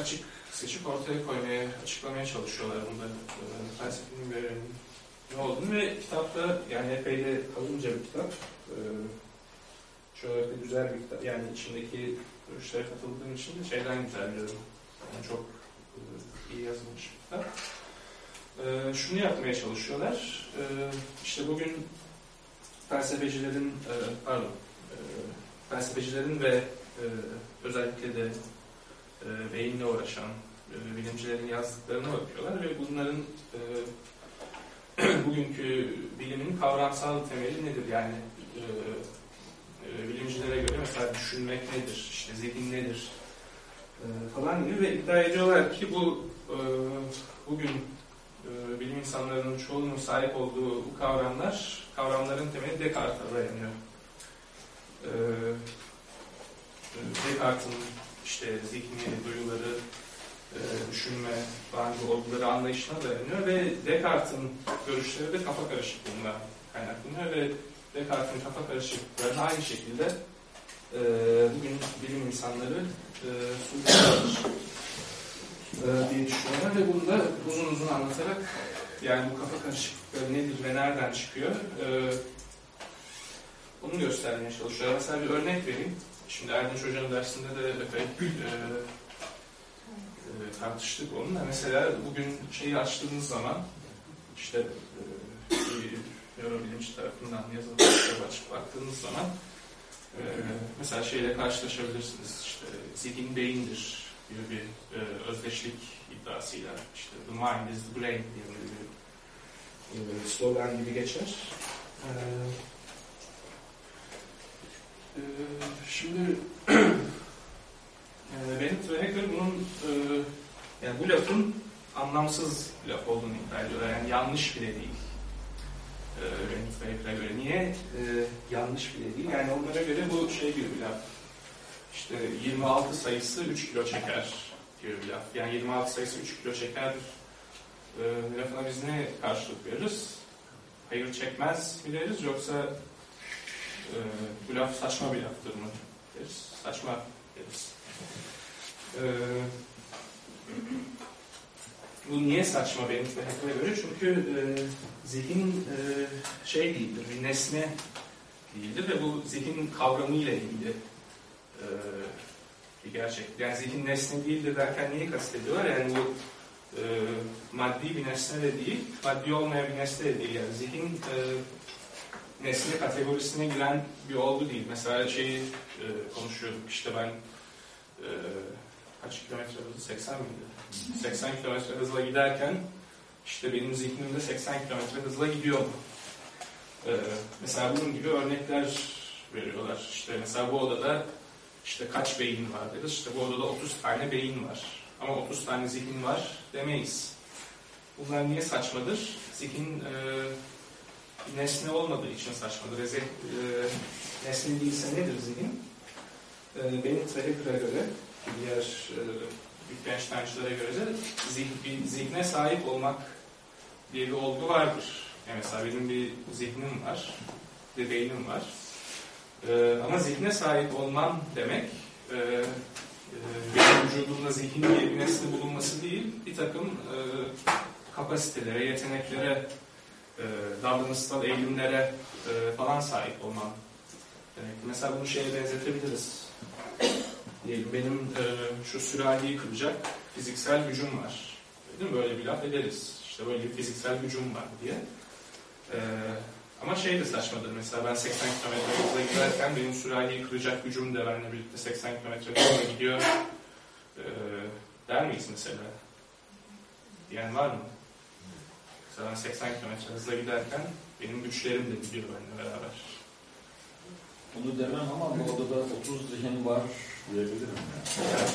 açık seçip ortaya koymaya, açıklamaya çalışıyorlar bunda e, felsefenin görevinin olduğunu ve kitapta yani epey de kalınca bir kitap. Ee, şöyle de güzel bir kitap. Yani içindeki görüşlere katıldığım için de şeyden güzel diyorum. Yani çok e, iyi yazılmış bir kitap. Ee, şunu yapmaya çalışıyorlar. Ee, işte bugün felsefecilerin e, pardon e, felsefecilerin ve e, özellikle de e, beyinle uğraşan e, bilimcilerin yazdıklarına bakıyorlar ve bunların e, bugünkü bilimin kavramsal temeli nedir? Yani e, e, bilimcilere göre mesela düşünmek nedir, işte zihin nedir e, falan gibi ve iddia ediyorlar ki bu e, bugün e, bilim insanlarının çoğunun sahip olduğu bu kavramlar, kavramların temeli Descartes'e dayanıyor. E, e Descartes'in işte zihni, duyuları, e, düşünme, bence olguları anlayışına dayanıyor ve Descartes'in görüşleri de kafa karışıklığından kaynaklanıyor ve Descartes'in kafa karışıklıklarını aynı şekilde e, bugün bilim insanları e, sunuyorlar e, diye düşünüyorlar ve bunu da uzun uzun anlatarak yani bu kafa karışıklıkları nedir ve nereden çıkıyor e, onu göstermeye çalışıyorlar. Mesela bir örnek vereyim. Şimdi Erdinç Hoca'nın dersinde de e, tartıştık onunla. Mesela bugün şeyi açtığınız zaman işte e, nörobilimci tarafından yazılı açıp baktığınız zaman e, mesela şeyle karşılaşabilirsiniz. İşte zihin beyindir gibi bir e, özdeşlik iddiasıyla işte the mind is the brain diye bir e, slogan gibi geçer. E, e, şimdi Bennett ve Haeckel bunun e, yani bu lafın anlamsız laf olduğunu iddia ediyorlar. Yani yanlış bile değil. E, Bennett ve Haeckel'e göre. Niye e, yanlış bile değil? Yani onlara göre bu şey gibi bir laf. İşte 26 sayısı 3 kilo çeker diyor bir laf. Yani 26 sayısı 3 kilo çeker e, lafına biz ne karşılık veririz? Hayır çekmez mi deriz yoksa e, bu laf saçma bir laftır mı deriz? Saçma deriz. E, bu niye saçma benim Heckel'e göre? Çünkü e, zihin e, şey değildir, bir nesne değildir ve bu zihin kavramıyla ilgili e, bir gerçek. Yani zihin nesne değildir derken neyi kastediyorlar? Yani bu e, maddi bir nesne de değil, maddi olmayan bir nesne de değil. Yani zihin e, nesne kategorisine giren bir olgu değil. Mesela şeyi e, konuşuyorduk işte ben e, kaç kilometre hızı? 80 miydi? 80 kilometre hızla giderken işte benim zihnimde 80 kilometre hızla gidiyor? Ee, mesela bunun gibi örnekler veriyorlar. İşte mesela bu odada işte kaç beyin var deriz. İşte bu odada 30 tane beyin var. Ama 30 tane zihin var demeyiz. Bunlar niye saçmadır? Zihin e, nesne olmadığı için saçmadır. E, nesne değilse nedir zihin? E, benim Trehecker'e göre diğer e, Wittgenstein'cilere göre de zih, bir zihne sahip olmak diye bir olgu vardır. Yani mesela benim bir zihnim var, bir beynim var. Ee, ama zihne sahip olmam demek, e, e, benim vücudumda zihin diye bir nesne bulunması değil, bir takım e, kapasitelere, yeteneklere, e, davranışsal eğilimlere e, falan sahip olmam demek. Mesela bunu şeye benzetebiliriz. Diyelim benim e, şu sürahiyi kıracak fiziksel gücüm var. Değil mi? Böyle bir laf ederiz. İşte böyle bir fiziksel gücüm var diye. E, ama şey de saçmadır. Mesela ben 80 km hızla giderken benim sürahiyi kıracak gücüm de benimle birlikte 80 km hızla gidiyor. E, der miyiz mesela? Diyen var mı? Mesela ben 80 km hızla giderken benim güçlerim de gidiyor benimle beraber. Bunu demem ama bu odada 30 zihin var diyebilirim. Yani.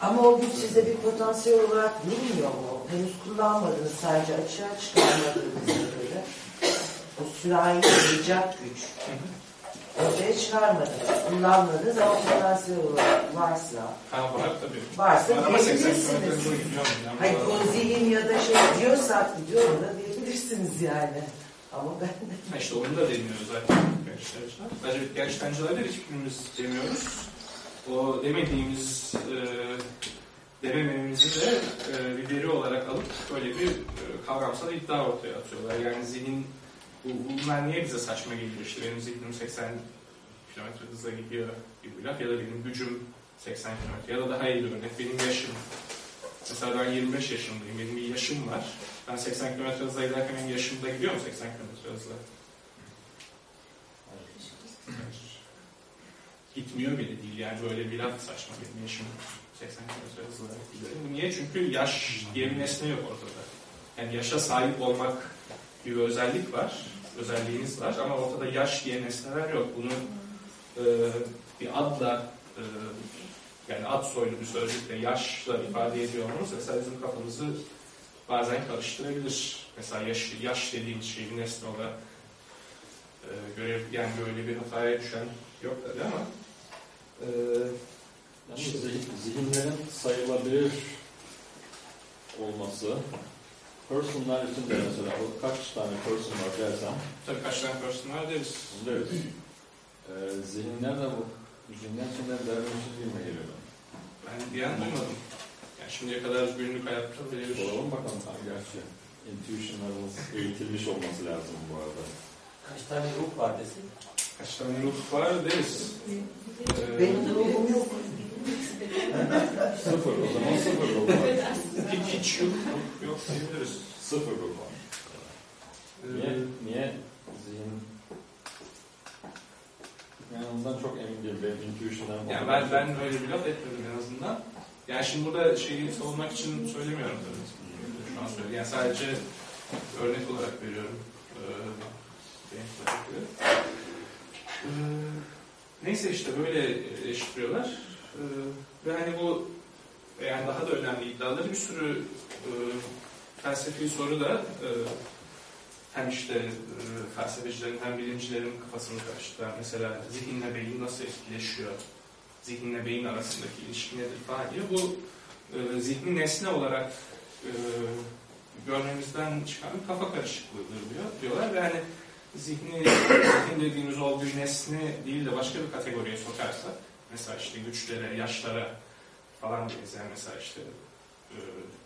Ama o güç size bir potansiyel olarak durmuyor mu? Henüz kullanmadınız sadece açığa çıkarmadığınız böyle. O sürahi yapacak güç. Ortaya çıkarmadınız. Kullanmadınız ama potansiyel olarak varsa. Ha var tabii. Varsa Var ama 80 km diyebilirsiniz. Yani. Hayır o zihin ya da şey diyorsak gidiyor da diyebilirsiniz yani. Ama ben işte onu da demiyoruz zaten gençler. Sadece gençlenciler de hiçbirimiz demiyoruz. O demediğimiz e, demememizi de e, bir veri olarak alıp böyle bir e, kavramsal iddia ortaya atıyorlar. Yani zihin bu, bunlar niye bize saçma geliyor? İşte benim zihnim 80 kilometre hızla gidiyor gibi bir laf ya da benim gücüm 80 kilometre ya da daha iyi bir örnek benim yaşım. Mesela ben 25 yaşındayım, benim bir yaşım var. Ben 80 km hızla giderken benim yaşımda gidiyor mu 80 km hızla? Gitmiyor bile değil yani böyle bir laf saçma benim yaşım 80 km hızla gidiyor. Niye? Çünkü yaş diye bir nesne yok ortada. Yani yaşa sahip olmak gibi bir özellik var, özelliğimiz var ama ortada yaş diye nesneler yok. Bunu e, bir adla e, yani ad soylu bir sözcükle yaşla ifade ediyor olmamız mesela bizim kafamızı bazen karıştırabilir. Mesela yaş, yaş dediğimiz nesne olarak e, görev, yani böyle bir hataya düşen yok tabii ama e, Yani zihin- zihinlerin sayılabilir olması personlar için de mesela kaç tane person var dersem tabii kaç tane person var deriz. deriz. Ee, zihinler de bu zihinler içinde dermişiz gibi geliyor. Ben diyen duymadım. Yani şimdiye kadar günlük hayatta böyle bir Soralım bakalım tam gerçi. Intuition'larımız eğitilmiş olması lazım bu arada. Kaç tane ruh var desin? kaç tane ruh var deriz. Benim ruhum yok. Sıfır o zaman sıfır ruh var. hiç, hiç yok, yok diyebiliriz. Sıfır ruh var. E, Niye, niye zihin yani ondan çok emin değilim. Benim intuition'larım Yani ben, ben öyle bir laf etmedim en azından. Yani şimdi burada şeyi savunmak için söylemiyorum tabii. Şu an söylüyorum. Yani sadece örnek olarak veriyorum. Ee. Ee, neyse işte böyle eleştiriyorlar. Ee, ve hani bu yani daha da önemli iddiaları bir sürü e, felsefi soru da e, hem işte e, felsefecilerin hem bilimcilerin kafasını karıştıran mesela zihinle beyin nasıl etkileşiyor, zihinle beyin arasındaki ilişki nedir falan diye. Bu e, zihni nesne olarak e, görmemizden çıkan bir kafa karışıklığıdır diyor, diyorlar. Ve hani zihni, zihin dediğimiz olguyu nesne değil de başka bir kategoriye sokarsak mesela işte güçlere, yaşlara falan benzer mesela işte e,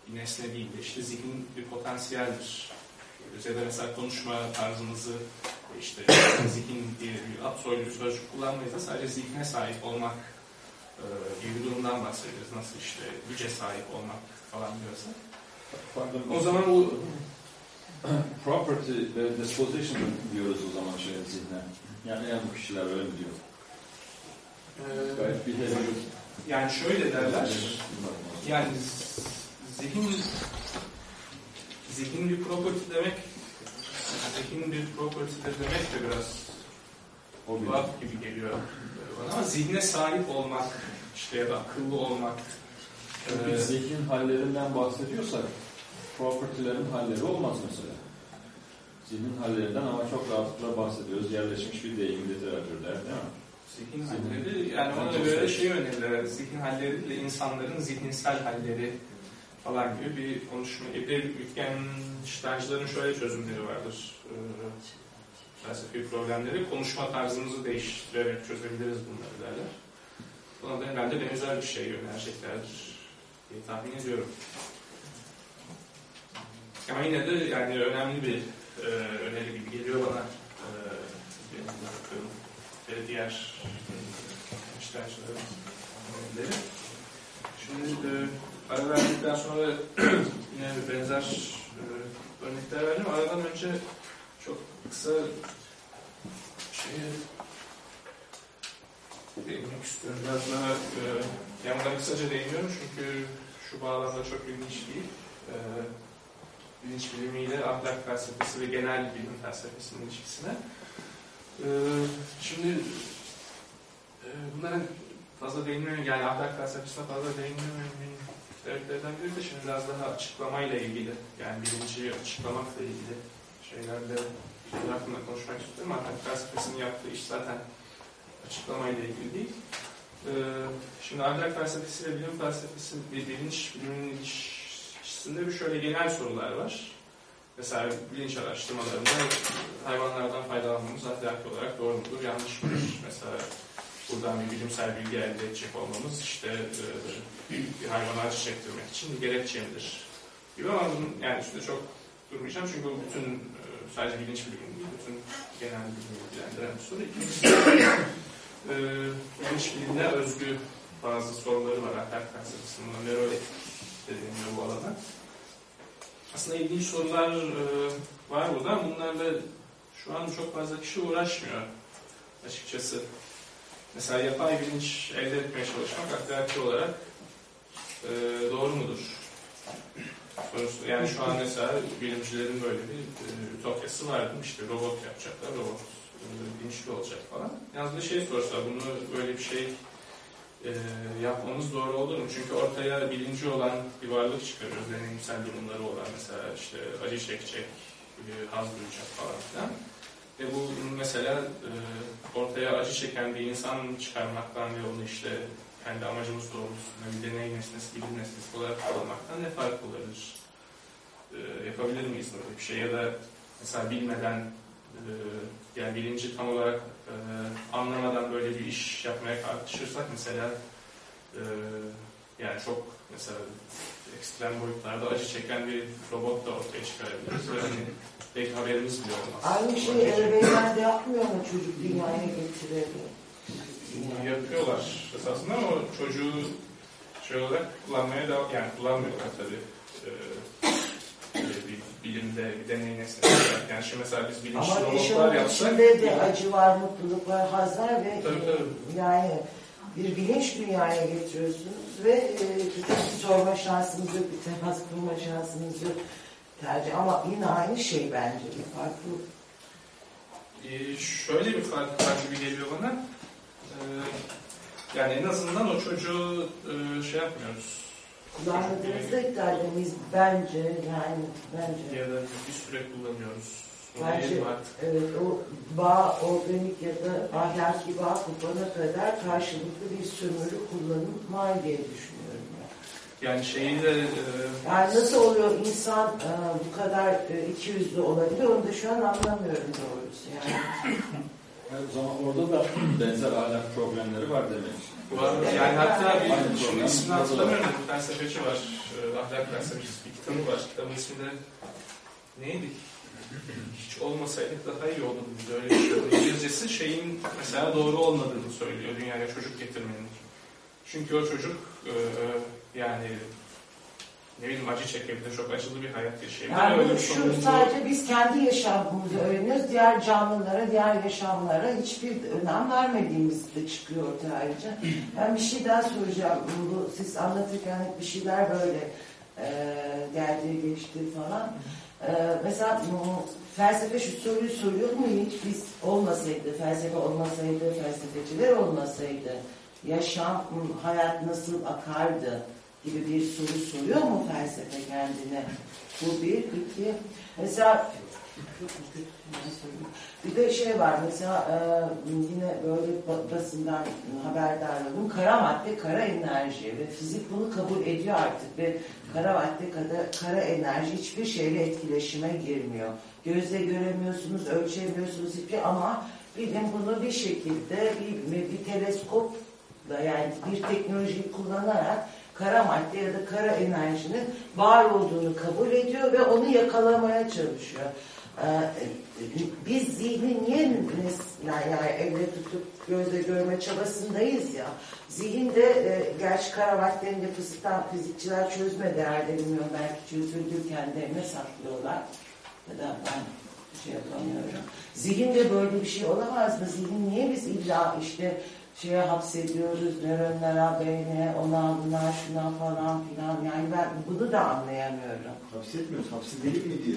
bir nesne değil de işte zihin bir potansiyeldir. Ya mesela konuşma tarzımızı işte zihin diye bir bir sözcük kullanmayız da sadece zihne sahip olmak gibi bir durumdan bahsediyoruz. Nasıl işte güce sahip olmak falan diyorsak. O zaman bu property ve disposition diyoruz o zaman şey zihne. Yani yani bu kişiler öyle mi diyor? e, Gayet bir yani şöyle derler. Yani zihin zihin bir property demek zihin bir property'dir demek de biraz O gibi geliyor ama zihne sahip olmak işte ya da akıllı olmak Çünkü e, zihin hallerinden bahsediyorsak property'lerin halleri olmaz mesela. Zihnin hallerinden ama çok rahatlıkla bahsediyoruz. Yerleşmiş bir deyim literatürde değil mi? zihin halleri yani ona göre şey önerirler zihin halleri de insanların zihinsel halleri falan gibi bir konuşma. Epey Wittgenstein'cıların şöyle çözümleri vardır. E, felsefi problemleri konuşma tarzımızı değiştirerek çözebiliriz bunları derler. Buna da herhalde benzer bir şey önereceklerdir diye tahmin ediyorum. Ama yine de yani önemli bir e, öneri gibi geliyor bana. E, ve diğer işlercilerin önerileri. Şimdi e, ara verdikten sonra yine benzer e, örnekler verdim. Aradan önce çok kısa şeye değinmek istiyorum. Biraz daha e, yandan kısaca değiniyorum çünkü şu bağlamda çok ilginç değil. E, bilinç bilimiyle ahlak felsefesi ve genel bilim felsefesinin ilişkisine. E, şimdi e, bunların fazla değinmemek, yani ahlak felsefesine fazla değinmememin sebeplerden biri de şimdi biraz daha açıklamayla ilgili, yani bilinci açıklamakla ilgili şeylerde şeyler hakkında konuşmak istiyorum. Ahlak felsefesinin yaptığı iş zaten açıklamayla ilgili değil. Ee, şimdi ahlak felsefesi ve bilim felsefesi ve bilinç biliminin ilişkisinde bir şöyle genel sorular var. Mesela bilinç araştırmalarında hayvanlardan faydalanmamız ahlaki olarak doğru mudur, yanlış mıdır? Mesela buradan bir bilimsel bilgi elde edecek olmamız işte e, bir hayvana çektirmek için bir gerekçe midir? Gibi ama yani üstünde çok durmayacağım çünkü bütün sadece bilinç bilimi değil, bütün genel bilimi ilgilendiren bir soru. İkincisi e, bilinç bilimine özgü bazı soruları var ahlak felsefesinin meroetik deniyor bu alana. Aslında ilginç sorular e, var burada. Bunlarla şu an çok fazla kişi uğraşmıyor açıkçası. Mesela yapay bilinç elde etmeye çalışmak ahlaki olarak e, doğru mudur? Sorusu. Yani şu an mesela bilimcilerin böyle bir e, ütopyası vardı. İşte robot yapacaklar, robot e, bilinçli olacak falan. Yalnız bir şey sorsa bunu böyle bir şey e, yapmamız doğru olur mu? Çünkü ortaya bilinci olan bir varlık çıkarıyoruz. Deneyimsel durumları olan mesela işte acı çekecek, e, haz duyacak falan filan. Ve bu mesela e, ortaya acı çeken bir insan çıkarmaktan ve onu işte kendi amacımız doğrultusunda bir deney nesnesi, bilim nesnesi olarak kullanmaktan ne fark olabilir? E, yapabilir miyiz böyle bir şey? Ya da mesela bilmeden e, yani bilinci tam olarak e, anlamadan böyle bir iş yapmaya kalkışırsak mesela e, yani çok mesela ekstrem boyutlarda acı çeken bir robot da ortaya çıkarabiliriz. Ve hani belki haberimiz bile olmaz. Aynı şeyi ebeveynler de yapmıyor mu çocuk dünyaya getirelim? Yapıyorlar esasında ama çocuğu şey olarak kullanmaya da yani kullanmıyorlar tabii. Ee, bir bilimde bir deney nesnesi olarak. Yani şimdi mesela biz bilinçli Ama yapsak içinde de acı var, mutluluk var, haz var ve Tabii, tabii. yani bir bilinç dünyaya getiriyorsunuz ve e, kitap sorma şansınız yok, bir temas kurma şansınız yok. Tercih ama yine aynı şey bence bir farklı. Ee, şöyle bir fark var gibi geliyor bana. Ee, yani en azından o çocuğu e, şey yapmıyoruz. Kullanmadığınızda iptal edemeyiz bence yani bence. Ya da bir süre kullanıyoruz. Bence- artık? Evet o bağ organik ya da ahlaki bağ kopana kadar karşılıklı bir sömürü kullanım var diye düşünüyorum ben. Yani şeyi de e, Yani nasıl oluyor insan e, bu kadar e, iki yüzlü olabilir onu da şu an anlamıyorum doğrusu. Yani Zaman orada da benzer ahlak problemleri var demek. var. Yani hatta bir problem. ismini hatırlamıyorum bir felsefeci var. E, ahlak felsefecisi bir kitabı var. Kitabın ismi de neydi? Hiç olmasaydık daha iyi olurdu öyle bir şey. İngilizcesi şeyin mesela doğru olmadığını söylüyor dünyaya çocuk getirmenin. Çünkü o çocuk e, yani ne bileyim acı çekebilir, çok acılı bir hayat yaşayabilir. Yani Öyle şu sorumluluğu- sadece biz kendi yaşamımızı öğreniyoruz. Diğer canlılara, diğer yaşamlara hiçbir önem vermediğimiz de çıkıyor ortaya ayrıca. Ben bir şey daha soracağım. Bu, siz anlatırken hep bir şeyler böyle e, geldi, geçti falan. E, mesela felsefe şu soruyu soruyor mu hiç? Biz olmasaydı, felsefe olmasaydı, felsefeciler olmasaydı yaşam, hayat nasıl akardı gibi bir soru soruyor mu felsefe kendine? Bu bir, iki. Mesela bir de şey var mesela e, yine böyle ba- basından haberdar oldum. Kara madde, kara enerji ve fizik bunu kabul ediyor artık ve kara madde, kara, enerji hiçbir şeyle etkileşime girmiyor. Gözle göremiyorsunuz, ölçemiyorsunuz hiçbir ama bilim bunu bir şekilde bir, bir teleskopla yani bir teknolojiyi kullanarak kara madde ya da kara enerjinin var olduğunu kabul ediyor ve onu yakalamaya çalışıyor. Ee, biz zihni niye yani, yani elle tutup gözle görme çabasındayız ya. Zihinde e, gerçi kara maddenin yapısından fizikçiler çözmedi herhalde bilmiyorum belki çözüldü kendilerine saklıyorlar. Ya da ben şey yapamıyorum. Zihinde böyle bir şey olamaz mı? Zihin niye biz illa işte şeye hapsediyoruz, nöronlara, beyne, ona, buna, şuna falan filan. Yani ben bunu da anlayamıyorum. Hapsetmiyoruz. Hapsedelim mi diye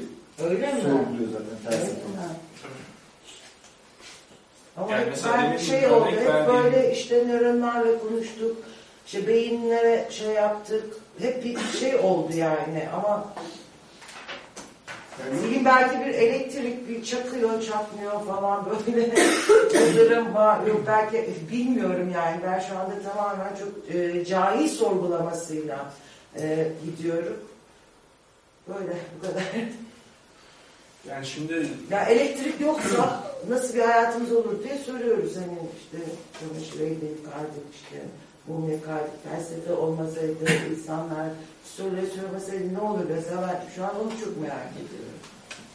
Öyle mi? sorguluyor zaten mi? Tabii. Ama Yani hep mesela ben benim şey oldu, hep verdiğim- böyle işte nöronlarla konuştuk, işte beyinlere şey yaptık, hep bir şey oldu yani ama zihin belki bir elektrik, bir çakıyor, çakmıyor falan böyle yıldırım var, yok belki bilmiyorum yani ben şu anda tamamen çok e, cahil sorgulamasıyla e, gidiyorum. Böyle bu kadar. Yani şimdi Ya elektrik yoksa nasıl bir hayatımız olur diye soruyoruz. Hani işte yıkardık işte mum yakardık. Felsefe olmasaydı insanlar soruları sormasaydı ne olur mesela şu an onu çok merak ediyorum.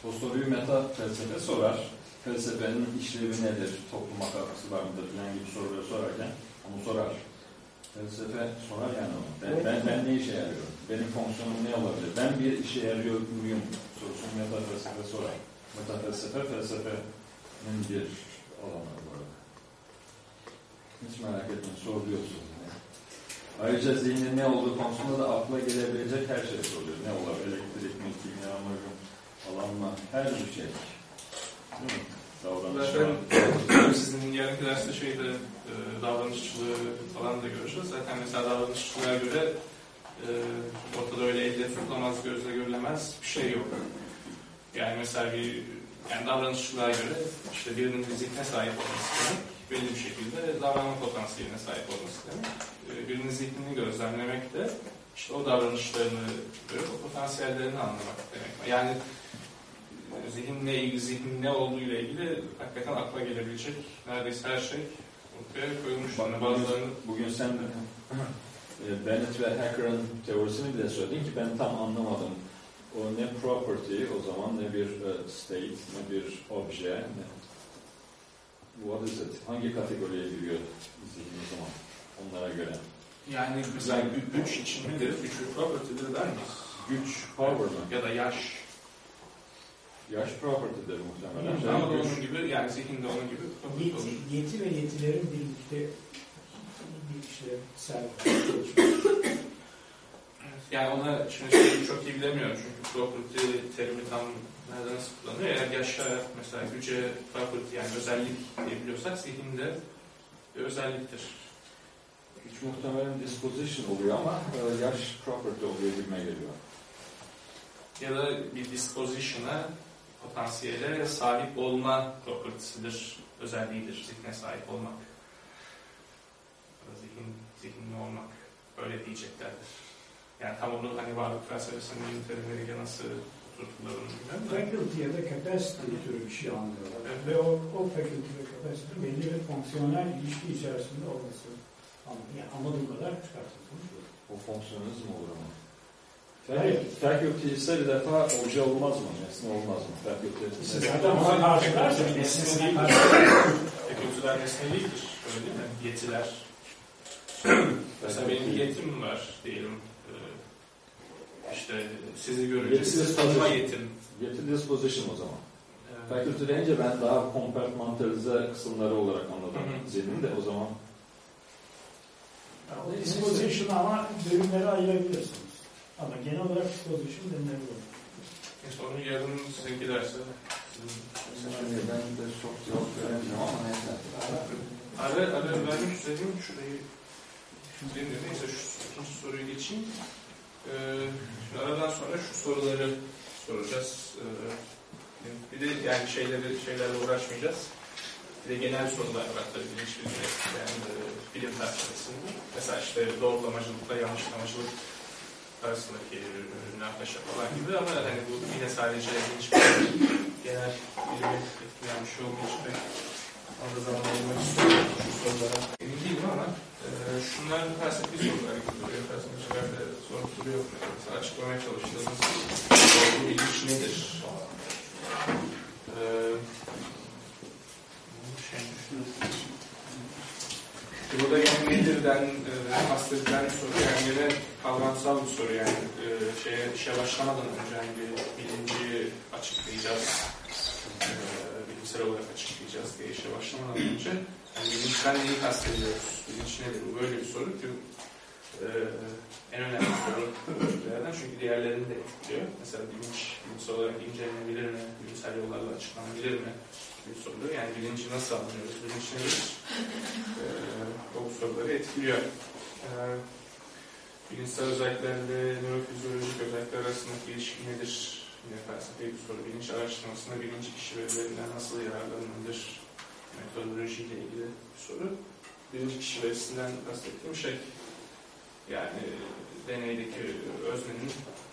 O soruyu meta felsefe sorar. Felsefenin işlevi nedir? Topluma katkısı var mıdır? Falan gibi soruları sorarken onu sorar. Felsefe sorar yani onu. Ben, ben, ben ne işe yarıyorum? Benim fonksiyonum ne olabilir? Ben bir işe yarıyor muyum? Sorusunu meta felsefe sorar. Meta felsefe felsefenin bir alanı bu arada. Hiç merak etmeyin soruluyorsunuz. Ayrıca zihnin ne olduğu konusunda da akla gelebilecek her şey soruyor. Ne olabilir? Elektrik mi, kimya mı, alan mı? Her bir şey. Değil mi? Davranış sizin yarınki derste şeyde e, davranışçılığı falan da göreceğiz. Zaten mesela davranışçılığa göre e, ortada öyle elle tutulamaz, gözle görülemez bir şey yok. Yani mesela bir yani davranışçılığa göre işte birinin bir zihne sahip olması demek, belli bir şekilde davranma potansiyeline sahip olması demek. E, birinin zihnini gözlemlemek de işte o davranışlarını o potansiyellerini anlamak demek. Yani zihinle ilgili, zihnin ne olduğu ile ilgili hakikaten akla gelebilecek neredeyse her şey ortaya koyulmuş. Yani bugün, bazılarını bugün sen e, Bennett ve Hacker'ın teorisini bile söyledin ki ben tam anlamadım. O ne property o zaman ne bir e, state ne bir obje ne what is it? Hangi kategoriye giriyor zihin o zaman onlara göre? yani mesela gü- güç için nedir? Güçlü property'dir der miyiz? Güç, power mı? Ya da yaş. Yaş property'dir muhtemelen. Ama da Güç- onun gibi yani zihinde onun gibi. Yeti, yeti ve yetilerin birlikte bir işte servis. Yani ona şimdi çok iyi bilemiyorum çünkü property terimi tam nereden nasıl kullanılıyor. Eğer yaşa mesela güce property yani özellik diyebiliyorsak zihinde bir özelliktir. Güç muhtemelen disposition oluyor ama e, yaş property oluyor gibime geliyor. ya da bir disposition'a, potansiyele sahip olma property'sidir, özelliğidir, zihne sahip olmak. Zihin, zihinli olmak, öyle diyeceklerdir. Yani tam onu hani varlık felsefesinin niteleriyle nasıl Faculty ya da capacity türü bir şey anlıyorlar. Evet. Ve o, o faculty ve capacity belli bir fonksiyonel ilişki içerisinde olması. Yani anladığım kadar çıkartılmış. O fonksiyonizm olur ama. Faculty ise bir defa obje olmaz mı? Nesne olmaz mı? Faculty. İşte zaten ona karşılarsa nesnesine karşı Teknolojiler nesne değildir. Öyle değil mi? Yetiler. Mesela benim yetim var diyelim. İşte sizi görünce disposition. tanıma yetim. Yeti disposition o zaman. Ee, Faculty deyince ben daha kompartmentalize kısımları olarak anladım. Hı hı. Zihnin de o zaman disposition ama bölümlere ayırabilirsiniz. Ama genel olarak disposition denilebilir. Onu yarın sizinki derse. yani ben de çok cevap veremiyorum ama neyse. Ara, ara vermek üzereyim. Şurayı de neyse şu soruyu geçeyim. Ee, şimdi aradan sonra şu soruları soracağız. Ee, bir de yani şeyleri şeylerle uğraşmayacağız. Bir de genel sorular var tabii bilinç bilimi, yani e, bilim felsefesinde. Mesela işte doğrulamacılıkla yanlışlamacılık arasındaki münakaşa falan gibi ama hani bu yine sadece bilinç genel bilimi etkileyen bir şey olduğu için fazla zaman ayırmak istiyorum şu sorulara. Emin değilim ama e, şunlar felsefi sorular gibi duruyor. Felsefeciler de sorup duruyor. Mesela açıklamaya çalıştığımız doğru bilinç nedir? E, Burada yani nedirden e, kastedilen soru yani yine kavramsal bir soru yani e, şeye, işe başlamadan önce yani bir bilinci açıklayacağız e, bilimsel olarak açıklayacağız diye işe başlamadan önce yani bilinçten neyi kastediyoruz? Bilinç nedir? Bu böyle bir soru ki e, en önemli soru ölçülerden çünkü diğerlerini de etkiliyor. Mesela bilinç bilimsel olarak incelenebilir mi? Bilimsel yollarla açıklanabilir mi? Bir soru. Yani bilinci nasıl anlıyoruz? Bilinç nedir? E, o soruları etkiliyor. E, bilinçsel özelliklerle nörofizyolojik özellikler arasındaki ilişki nedir? Yine felsefi bir soru. Bilinç araştırmasında bilinç kişi verilerinden nasıl yararlanılır? Metodolojiyle ilgili bir soru. Bilinç kişi verisinden kastettiğim şey yani deneydeki öznenin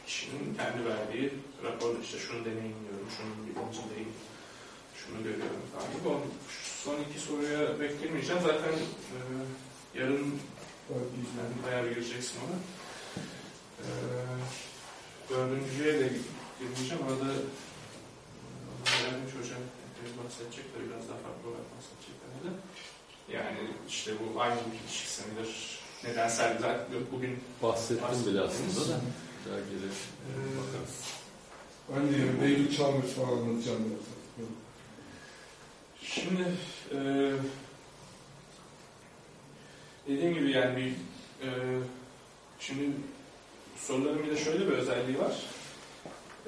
kişinin kendi verdiği rapor işte şunu deneyimliyorum, şunun bilincindeyim, şunu görüyorum falan gibi. O, şu son iki soruya beklemeyeceğim. Zaten e, yarın yani bayağı bir gireceksin ona. E, dördüncüye de girmeyeceğim. Orada Yardımcı hocam epey bahsedecek de biraz daha farklı olarak bahsedecek herhalde. Yani işte bu aynı ilişkisi midir? Nedensel zaten bugün Bahsettim bile aslında da. Daha gelir. e, Bakarız. Ben de David Chalmers falan anlatacağım. Şimdi e, dediğim gibi yani bir e, şimdi soruların bir de şöyle bir özelliği var.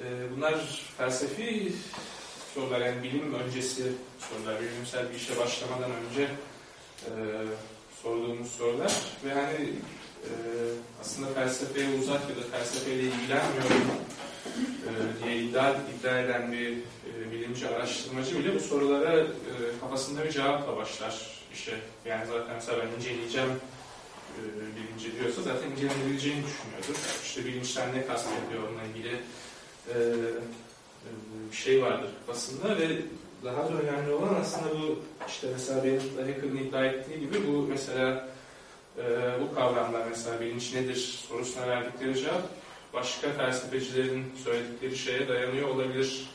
E, bunlar felsefi sorular yani bilim öncesi sorular, bilimsel bir işe başlamadan önce e, sorduğumuz sorular ve hani e, aslında felsefeye uzak ya da felsefeyle ilgilenmiyorum e, diye iddia, iddia eden bir e, bilimci araştırmacı bile bu sorulara e, kafasında bir cevapla başlar işe. Yani zaten mesela ben inceleyeceğim e, bilinci diyorsa zaten incelenebileceğini düşünüyordur. İşte bilinçten ne kastediyor onunla ilgili bir şey vardır kafasında ve daha da önemli olan aslında bu işte mesela benim Hacker'ın iddia ettiği gibi bu mesela e, bu kavramlar mesela bilinç nedir sorusuna verdikleri cevap başka felsefecilerin söyledikleri şeye dayanıyor olabilir.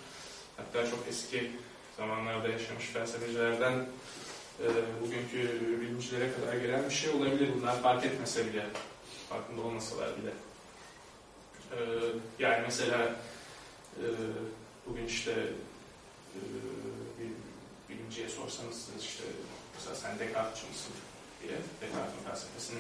Hatta çok eski zamanlarda yaşamış felsefecilerden e, bugünkü bilimcilere kadar gelen bir şey olabilir. Bunlar fark etmese bile, farkında olmasalar bile. E, yani mesela e, bugün işte e, bir bilimciye sorsanız işte mesela sen Descartes'çi mısın diye, Descartes'in felsefesini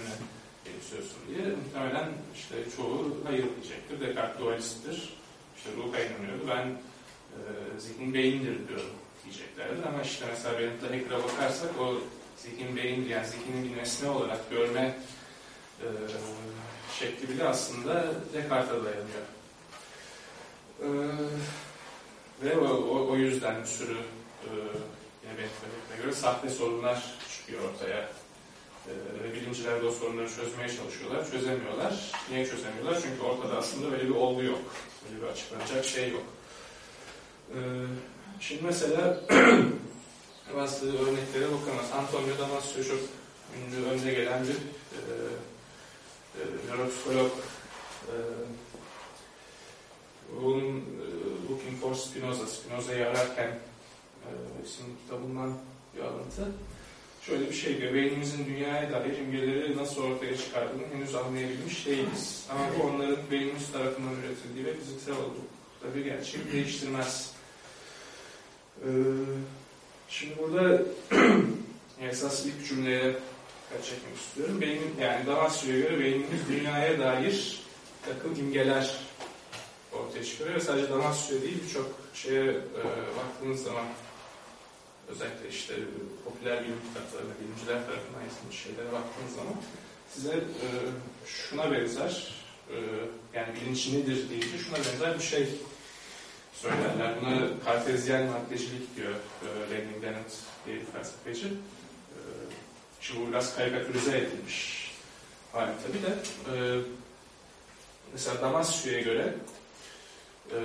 benimsiyorsun diye muhtemelen işte çoğu hayır diyecektir. Descartes dualisttir. İşte ruha inanıyordu. Ben e, zihnin beyindir diyorum diyeceklerdi. Ama işte mesela Bennett'le Hacker'a bakarsak o zihin beyindir yani zihnin bir nesne olarak görme e, şekli bile aslında Descartes'e dayanıyor. E, ve o, o, yüzden bir sürü e, yine Bennett'e göre sahte sorunlar çıkıyor ortaya Ee, bilimciler de o sorunları çözmeye çalışıyorlar. Çözemiyorlar. Niye çözemiyorlar? Çünkü ortada aslında böyle bir olgu yok. Böyle bir açıklanacak şey yok. Ee, şimdi mesela bazı örneklere bakamaz. Antonio Damasio çok ünlü, önde gelen bir e, e, nöropsikolog. E, onun e, Looking for Spinoza, Spinoza'yı ararken e, isimli kitabından bir alıntı. Şöyle bir şey diyor, beynimizin dünyaya dair imgeleri nasıl ortaya çıkardığını henüz anlayabilmiş değiliz. Ama bu onların beynimiz tarafından üretildiği ve fiziksel oldukları gerçeği değiştirmez. Ee, şimdi burada esas ilk cümleye dikkat çekmek istiyorum. Beynin, yani Damasio'ya göre beynimiz dünyaya dair takım imgeler ortaya çıkarıyor. Sadece Damasio değil birçok şeye e, baktığınız zaman özellikle işte popüler bilim kitaplarına, bilimciler tarafından yazılmış şeylere baktığınız zaman size e, şuna benzer, e, yani bilinç nedir deyince şuna benzer bir şey söylerler. Buna kartezyen maddecilik diyor e, Lenin Dennett diye bir felsefeci. E, şimdi bu biraz karikatürize edilmiş hali tabii de. E, mesela Damasio'ya göre e,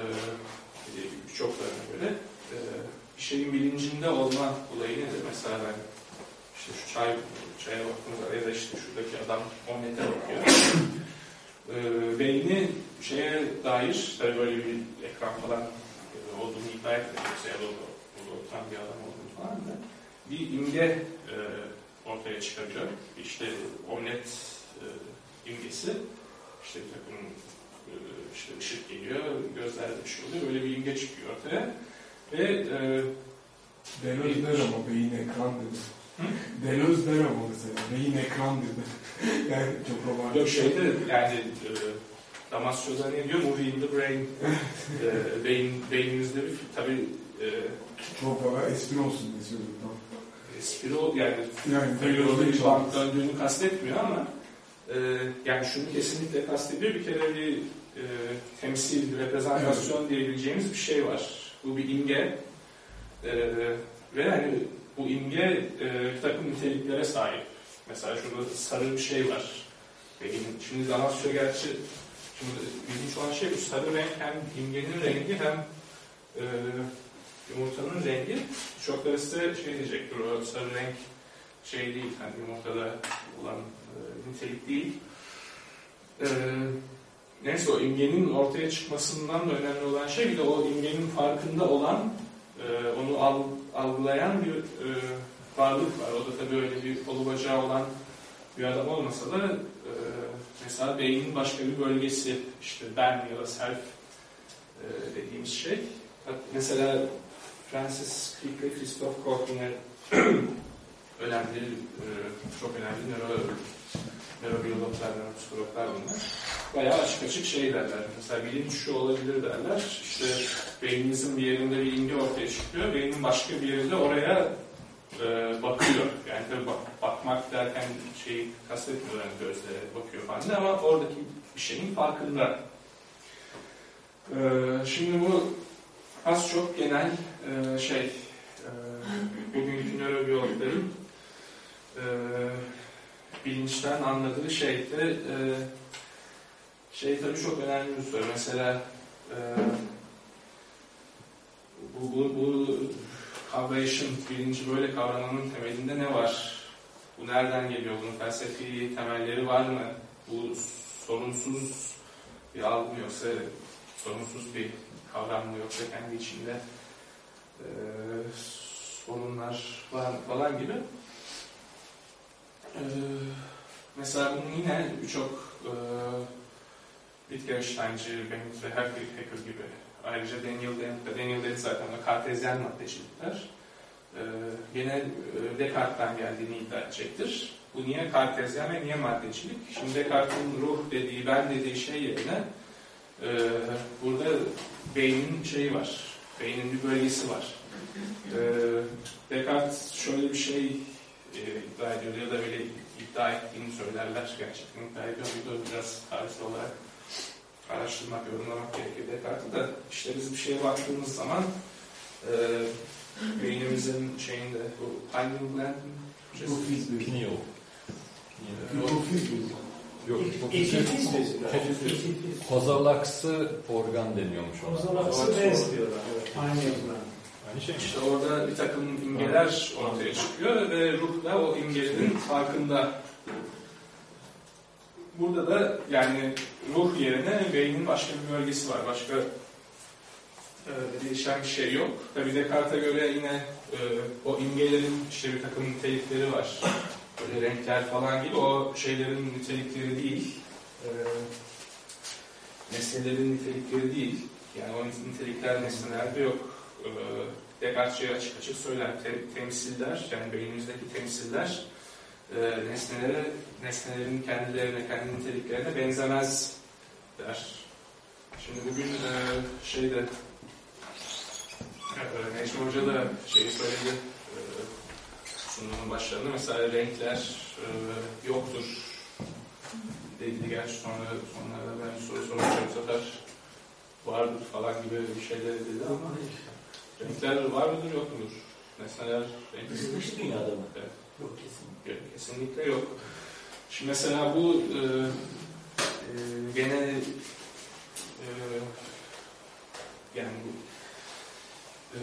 birçoklarına göre e, bir şeyin bilincinde olma olayı nedir? Mesela ben işte şu çay, çaya baktığımda ya da işte şuradaki adam omlete bakıyor. e, beyni şeye dair, tabii böyle bir ekran falan e, olduğunu iddia etmiyorsa ya da orada oturan bir adam olduğunu falan da bir imge e, ortaya çıkarıyor. İşte omlet e, imgesi, işte bir takım işte ışık geliyor, gözlerde bir şey oluyor, böyle bir imge çıkıyor ortaya. Ve e, Deleuze der ama beyin ekran dedi. Deleuze der ama mesela beyin ekran dedi. yani çok romantik. Yok şeyde yani e, Damasio'da ne diyor? Movie in the brain. e, beyin, beyninizde bir tabi e, Çok bana espri olsun istiyorum. Tamam. espri ol yani Yani tabii Deleuze'yi bir bank döndüğünü kastetmiyor ama e, yani şunu kesinlikle kastediyor. Bir kere bir e, temsil, reprezentasyon diyebileceğimiz bir şey var. Bu bir imge e, ve hani bu imge e, bir takım niteliklere sahip. Mesela şurada sarı bir şey var. Beyin, şimdi Damasio gerçi şimdi ilginç olan şey bu sarı renk hem imgenin rengi hem e, yumurtanın rengi. Çokları size şey diyecektir o sarı renk şey değil, hani yumurtada olan e, nitelik değil. E, neyse o imgenin ortaya çıkmasından da önemli olan şey bir de o imgenin farkında olan, e, onu al, algılayan bir e, varlık var. O da tabii öyle bir kolu bacağı olan bir adam olmasa da e, mesela beynin başka bir bölgesi, işte ben ya da self e, dediğimiz şey. Mesela Francis Crick ve Christoph Kochner önemli, e, çok önemli nöro, nörobiyologlar, nöropsikologlar bunlar. Bayağı açık açık şey derler. Mesela bilinç şu olabilir derler. İşte beynimizin bir yerinde bir imge ortaya çıkıyor. Beynin başka bir yerinde oraya e, bakıyor. Yani tabii bak, bakmak derken şeyi kastetmiyor yani gözle bakıyor falan ama oradaki bir şeyin farkında. E, şimdi bu az çok genel e, şey e, bugünkü nörobiyologların e, bilinçten anladığı şey de e, şey tabii çok önemli bir soru. Mesela e, bu, bu, bu kavrayışın, bilinci böyle kavramanın temelinde ne var? Bu nereden geliyor? Bunun felsefi temelleri var mı? Bu sorunsuz bir algı yoksa sorunsuz bir kavram mı yoksa kendi içinde e, sorunlar var mı falan gibi. E, mesela bunun yine birçok e, Wittgenstein'ci, Bengt ve Haeckel gibi ayrıca Daniel Dennett, Daniel Dennett zaten o kartezyen maddecilikler e, yine e, Descartes'ten geldiğini iddia edecektir. Bu niye kartezyen ve niye maddecilik? Şimdi Descartes'in ruh dediği, ben dediği şey yerine e, burada beynin şeyi var, beynin bir bölgesi var. E, Descartes şöyle bir şey iddia ediyor ya da böyle iddia ettiğini söylerler gerçekten iddia ediyor muydu biraz tarihsel olarak araştırmak, yorumlamak gerekir Descartes'i de işte biz bir şeye baktığımız zaman e, beynimizin şeyinde bu pineal gland. Pineal. Yok, kozalaksı organ deniyormuş ona. Kozalaksı bez diyorlar. Yazılan. Aynı şey? İşte orada bir takım imgeler ortaya çıkıyor ve ruh da o imgelerin farkında. Burada da yani ruh yerine beynin başka bir bölgesi var. Başka e, değişen bir şey yok. Tabii Descartes'e göre yine e, o imgelerin işte bir takım nitelikleri var. Böyle renkler falan gibi o şeylerin nitelikleri değil. E, nesnelerin nitelikleri değil. Yani o nitelikler nesnelerde yok. E, Descartes'e açık açık söyler. Tem- temsiller, yani beynimizdeki temsiller e, nesnelere, nesnelerin kendilerine, kendi niteliklerine benzemez der. Şimdi bugün e, şeyde e, Necmi Hoca da şeyi söyledi e, sunumun başlarında mesela renkler e, yoktur dedi gerçi sonra sonlarda ben soru bu sefer vardır falan gibi bir şeyler dedi ama renkler var mıdır yok mudur? Renksiz Bizim dışı dünyada mı? Evet. Yok kesin. Yok, Kesinlikle yok. Şimdi mesela bu e, e, gene e, yani bu e,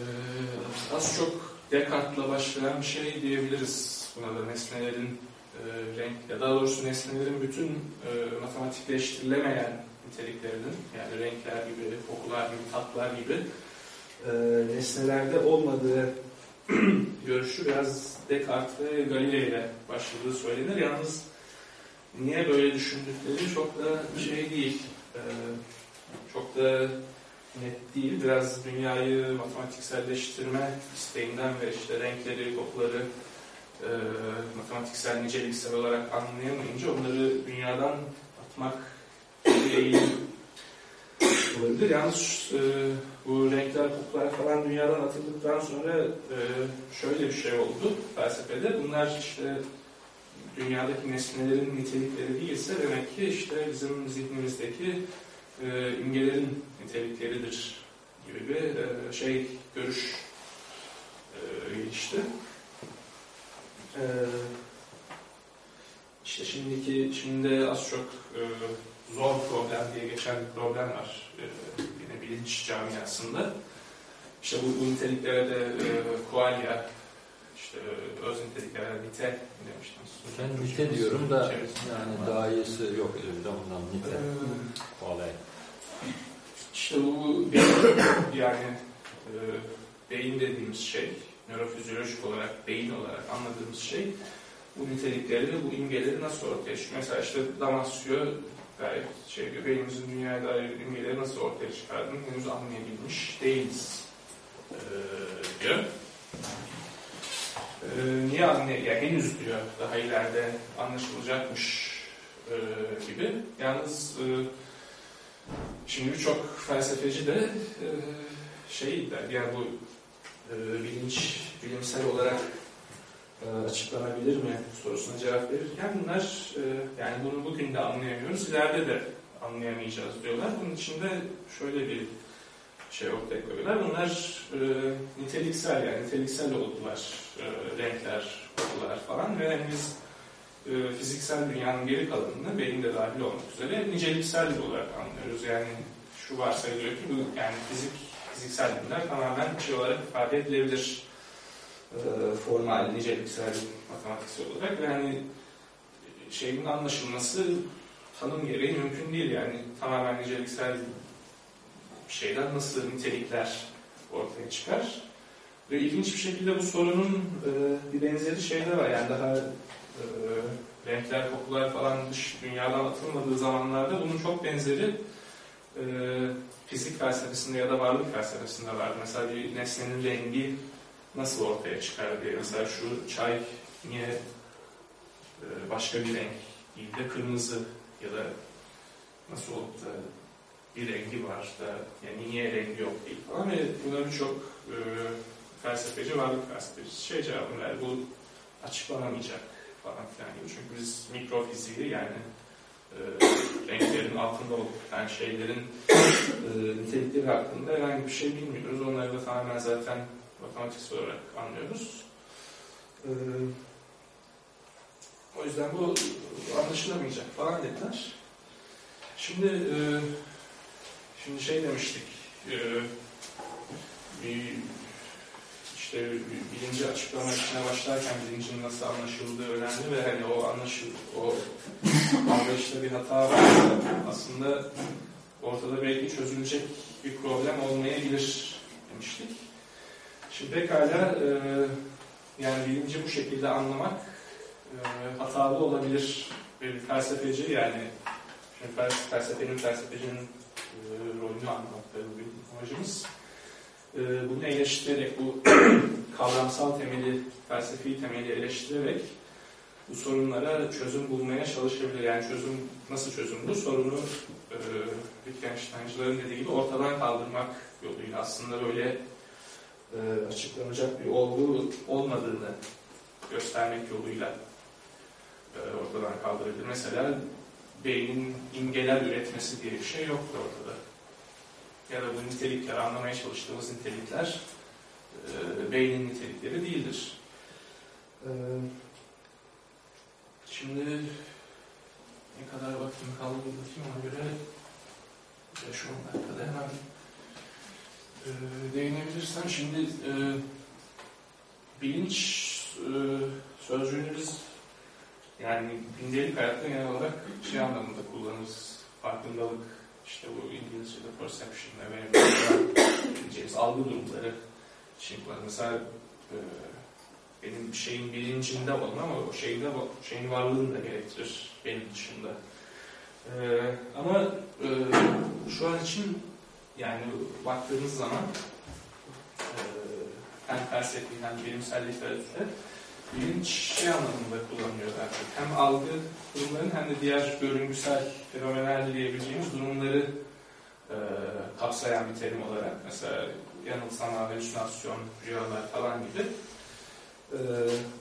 az çok Descartes'la başlayan bir şey diyebiliriz buna da nesnelerin e, renk ya daha doğrusu nesnelerin bütün e, matematikleştirilemeyen niteliklerinin yani renkler gibi, kokular gibi, tatlar gibi e, nesnelerde olmadığı görüşü biraz Descartes ve Galilei ile başladığı söylenir. Yalnız niye böyle düşündükleri çok da şey değil. e, çok da net değil. Biraz dünyayı matematikselleştirme isteğinden ve işte renkleri, kokuları e, matematiksel, niceliksel olarak anlayamayınca onları dünyadan atmak eğilim olabilir. Yalnız e, bu renkler, kokular falan dünyadan atıldıktan sonra e, şöyle bir şey oldu felsefede. Bunlar işte dünyadaki nesnelerin nitelikleri değilse demek ki işte bizim zihnimizdeki e, imgelerin nitelikleridir gibi bir e, şey görüş e, gelişti. E, işte şimdiki şimdi az çok e, zor problem diye geçen bir problem var e, bilinç camiasında. İşte bu, bu niteliklere de e, kualya, işte e, öz niteliklere nite demiştiniz. Ben nite diyorum da Çevirisinde. yani daha iyisi yok elimde ondan nite. Ee, Kolay. İşte bu yani e, beyin dediğimiz şey, nörofizyolojik olarak, beyin olarak anladığımız şey, bu nitelikleri, bu imgeleri nasıl ortaya çıkıyor? Mesela işte Damasio gayet şey beynimizin dünyaya dair imgeleri nasıl ortaya çıkardığını henüz anlayabilmiş değiliz e, diyor. E, niye anlay ya henüz diyor, daha ileride anlaşılacakmış e, gibi. Yalnız e, Şimdi birçok felsefeci de e, şey der, yani bu e, bilinç bilimsel olarak açıklanabilir mi sorusuna cevap verirken bunlar e, yani bunu bugün de anlayamıyoruz, ileride de anlayamayacağız diyorlar. Bunun içinde şöyle bir şey ortaya koyuyorlar. Bunlar e, niteliksel yani niteliksel olgular, e, renkler, kokular falan ve yani biz e, fiziksel dünyanın geri kalanını beyinde dahil olmak üzere niceliksel olarak anlıyoruz. Yani şu varsayılıyor ki bu yani fizik fiziksel bilimler tamamen şey olarak ifade edilebilir. E, formal, niceliksel, matematiksel olarak ve yani şeyin anlaşılması tanım gereği mümkün değil yani tamamen niceliksel şeyden nasıl nitelikler ortaya çıkar. Ve ilginç bir şekilde bu sorunun e, bir benzeri şeyde var yani daha e, renkler, kokular falan dış dünyadan atılmadığı zamanlarda bunun çok benzeri e, fizik felsefesinde ya da varlık felsefesinde vardı. Mesela bir nesnenin rengi nasıl ortaya çıkar diye. Mesela şu çay niye e, başka bir renk değil de kırmızı ya da nasıl olup da bir rengi var da yani niye rengi yok değil falan ve buna birçok e, felsefeci, varlık felsefecisi şey cevabını verdi. Bu açıklanamayacak falan filan gibi. Çünkü biz mikrofiziği yani e, renklerin altında olup yani şeylerin nitelikleri hakkında herhangi bir şey bilmiyoruz. Onları da tamamen zaten matematiksel olarak anlıyoruz. E, O yüzden bu anlaşılamayacak falan dediler. Şimdi e, şimdi şey demiştik e, bir işte bilinci açıklama içine başlarken bilincin nasıl anlaşıldığı önemli ve hani o anlaşıl o anlayışta bir hata var aslında ortada belki çözülecek bir problem olmayabilir demiştik. Şimdi pekala e, yani bilinci bu şekilde anlamak e, hatalı olabilir. Bir felsefeci yani şimdi fels- felsefenin felsefecinin e, rolünü anlattığı bir amacımız. E, bunu eleştirerek, bu kavramsal temeli, felsefi temeli eleştirerek bu sorunlara çözüm bulmaya çalışabilir. Yani çözüm nasıl çözüm? Bu sorunu e, Wittgenstein'cıların dediği gibi ortadan kaldırmak yoluyla aslında böyle e, açıklanacak bir olgu olmadığını göstermek yoluyla e, ortadan kaldırabilir. Mesela beynin imgeler üretmesi diye bir şey yoktu ortada. Ya da bu nitelikler, anlamaya çalıştığımız nitelikler e, beynin nitelikleri değildir. E, şimdi ne kadar vaktim kaldı bakayım ona göre 5-10 dakikada hemen e, değinebilirsem şimdi e, bilinç e, sözcüğünü yani gündelik hayatta genel olarak şey anlamında kullanırız. Farkındalık, işte bu İngilizce'de perception diyeceğimiz algı durumları için kullanırız. Mesela e, benim şeyin bilincinde olmam ama o şeyin, de, şeyin varlığını da gerektirir benim dışında. E, ama e, şu an için yani baktığınız zaman hem felsefi hem bilimsel literatürde bilinç şey anlamında kullanılıyor çok. Hem algı durumların hem de diğer görüngüsel fenomenal diyebileceğimiz durumları e, kapsayan bir terim olarak. Mesela yanılsama, halüsinasyon, rüyalar falan gibi. E,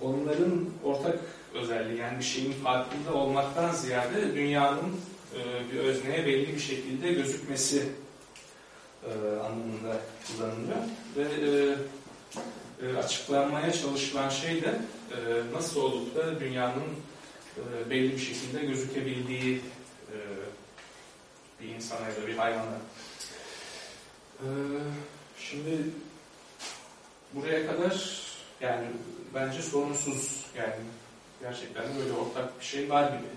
onların ortak özelliği yani bir şeyin farkında olmaktan ziyade dünyanın e, bir özneye belli bir şekilde gözükmesi e, anlamında kullanılıyor. Ve e, e, açıklanmaya çalışılan şey de e, nasıl olup da dünyanın e, belli bir şekilde gözükebildiği e, bir insana ya da bir hayvana. E, şimdi buraya kadar yani bence sorunsuz yani gerçekten böyle ortak bir şey var gibi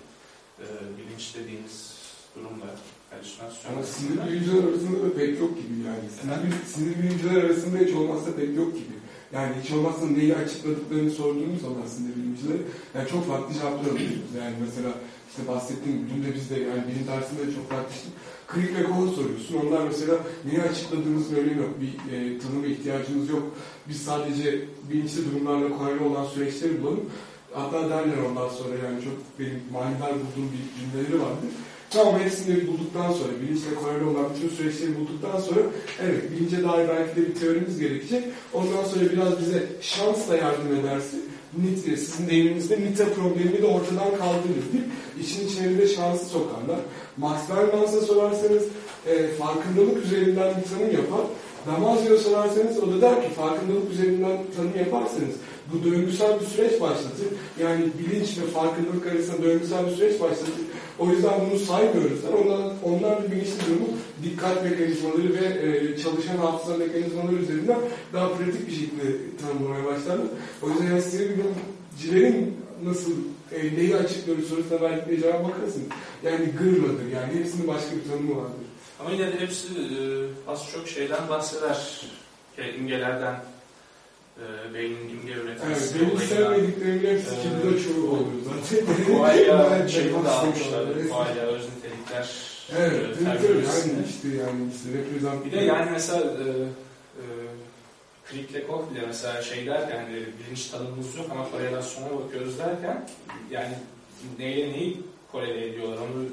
e, bilinç dediğimiz durumda halüsinasyon. Ama sinir bilimciler arasında da pek yok gibi yani. Sinir, sinir bilimciler arasında hiç olmazsa pek yok gibi. Yani hiç olmazsa neyi açıkladıklarını sorduğumuz zaman sinir bilimcileri yani çok farklı cevaplar alıyoruz. Yani mesela işte bahsettiğim dün de biz de yani bilim dersinde de çok tartıştık. Krik ve kol soruyorsun. Onlar mesela neyi açıkladığımızın önemi yok. Bir e, tanıma ihtiyacımız yok. Biz sadece bilinçli durumlarla koreli olan süreçleri bulalım. Hatta derler ondan sonra yani çok benim manidar bulduğum bir cümleleri vardı. Tamam hepsini bir bulduktan sonra, bilinçle koreli olan bütün süreçleri bulduktan sonra evet bilince dair belki de bir teorimiz gerekecek. Ondan sonra biraz bize şansla yardım edersin. Nit, sizin deyiminizde nite problemi de ortadan kaldırır deyip işin içine de şansı sokarlar. Max Bermans'a sorarsanız e, farkındalık üzerinden bir tanım yapar. Damasio'ya sorarsanız o da der ki farkındalık üzerinden tanım yaparsanız bu döngüsel bir süreç başlatır. Yani bilinç ve farkındalık arasında döngüsel bir süreç başlatır. O yüzden bunu saymıyoruz. Onlar, onlar bir bilinçli durumu dikkat mekanizmaları ve e, çalışan hafıza mekanizmaları üzerinden daha pratik bir şekilde tanımlamaya başlarlar. O yüzden yani size bilimcilerin nasıl e, neyi açıklıyor sorusuna verdikleri cevap bakarsın. Yani gırladır. Yani hepsinin başka bir tanımı vardır. Ama yine de hepsi e, az çok şeyden bahseder. İmgelerden, e, beynin imge Evet, üretmesi. benim sevmediklerimin hepsi Ee, kimde çoğu oluyor zaten. De almışlar. sevmiyorum. Koalya öz nitelikler. Evet, e, evet, evet. Yani işte yani işte reprezent... Bir de yani mesela e, e, Kriklekov bile mesela şey derken e, bilinç tanımımız yok ama korelasyona bakıyoruz derken yani neyle neyi korele ediyorlar onu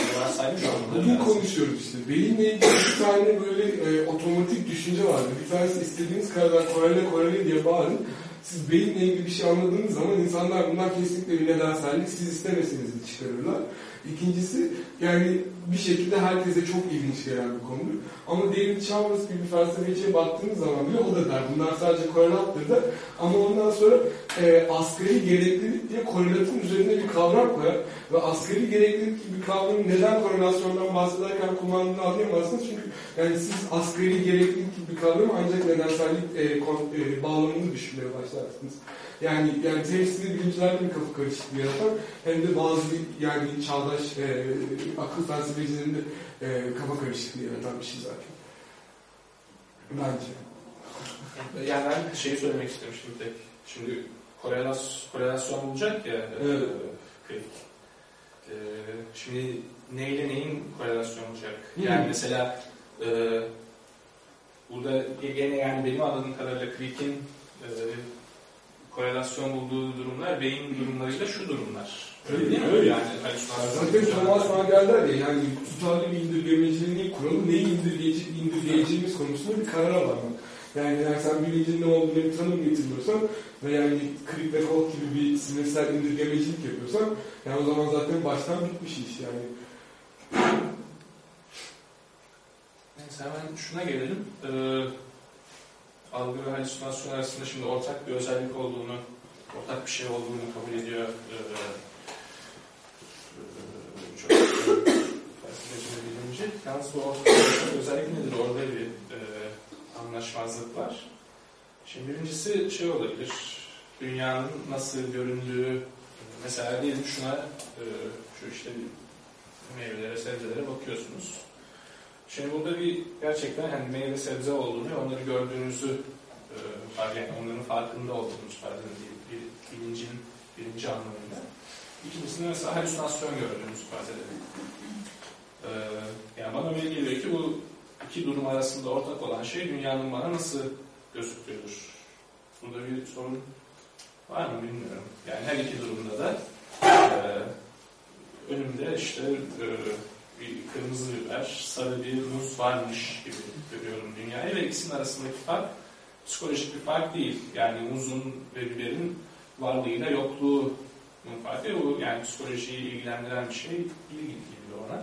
olmaları Bugün lazım. konuşuyoruz işte. Beyinle ilgili bir tane böyle e, otomatik düşünce vardı. Bir tanesi istediğiniz kadar korele korele diye bağırın. Siz beyinle ilgili bir şey anladığınız zaman insanlar bundan kesinlikle bir nedensellik siz istemeseniz de çıkarırlar. İkincisi yani bir şekilde herkese çok ilginç gelen bir konudur. Ama David Chalmers gibi felsefeciye baktığınız zaman bile o da der. Bunlar sadece korelattır da. Ama ondan sonra e, asgari gereklilik diye korelatın üzerine bir kavram koyar. Ve asgari gereklilik gibi bir kavramın neden korelasyondan bahsederken kullandığını anlayamazsınız. Çünkü yani siz asgari gereklilik gibi kavramı ancak nedensellik e, e, bağlamını düşünmeye başlarsınız. Yani yani temsili bilimciler de bir kafa karışıklığı yaratan hem de bazı yani çağdaş e, akıl felsefecilerinde e, kafa karışıklığı yaratan bir şey zaten. Bence. Yani ben şeyi söylemek istemiştim tek. Şimdi korelasyon, korelasyon olacak ya. Evet. E, klik. E, şimdi neyle neyin korelasyon olacak? Hı. Yani mesela e, burada gene yani benim anladığım kadarıyla klikin e, korelasyon bulduğu durumlar beyin durumlarıyla şu durumlar. Öyle değil mi? Öyle. Yani halüsinasyon. Zaten Thomas Mann der ya yani tutarlı bir indirgemeciliğin kuralı neyi indirgeyece, indirgeyeceğimiz konusunda bir karara varmak. Yani, yani sen bilincin ne olduğunu bir tanım getiriyorsan ve yani Crick ve Koch gibi bir sinirsel indirgemecilik yapıyorsan yani o zaman zaten baştan bitmiş iş yani. Neyse hemen şuna gelelim. Ee, algı ve halüsinasyon arasında şimdi ortak bir özellik olduğunu, ortak bir şey olduğunu kabul ediyor. Ee, çok bilimci. Yalnız bu özellik nedir? Orada bir e, anlaşmazlık var. Şimdi birincisi şey olabilir. Dünyanın nasıl göründüğü, mesela diyelim şuna, e, şu işte meyvelere, sebzelere bakıyorsunuz. Şimdi burada bir gerçekten hani meyve sebze olduğunu onları gördüğünüzü e, onların farkında olduğunuz fark bir, bir bilincin birinci anlamında. İkincisinde mesela halüsinasyon gördüğünüzü fark edelim. E, yani bana öyle geliyor ki bu iki durum arasında ortak olan şey dünyanın bana nasıl gözüktüğüdür. Burada bir sorun var mı bilmiyorum. Yani her iki durumda da e, önümde işte e, bir kırmızı biber, sarı bir muz varmış gibi görüyorum dünyayı ve ikisinin arasındaki fark psikolojik bir fark değil. Yani muzun ve biberin varlığıyla yokluğunun farkı. Bu yani psikolojiyi ilgilendiren bir şey değil gibi ona.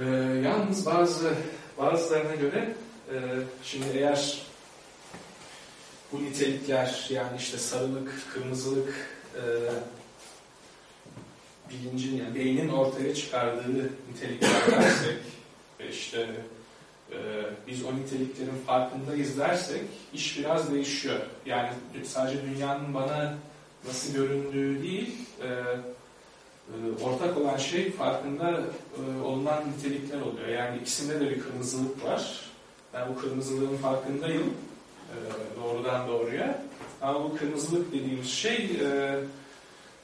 Ee, yalnız bazı bazılarına göre e, şimdi eğer bu nitelikler yani işte sarılık, kırmızılık, e, bilincin yani beynin ortaya çıkardığı nitelikler dersek ve işte e, biz o niteliklerin farkındayız dersek iş biraz değişiyor. Yani sadece dünyanın bana nasıl göründüğü değil e, e, ortak olan şey farkında e, olunan nitelikler oluyor. Yani ikisinde de bir kırmızılık var. Ben bu kırmızılığın farkındayım e, doğrudan doğruya. Ama bu kırmızılık dediğimiz şey e,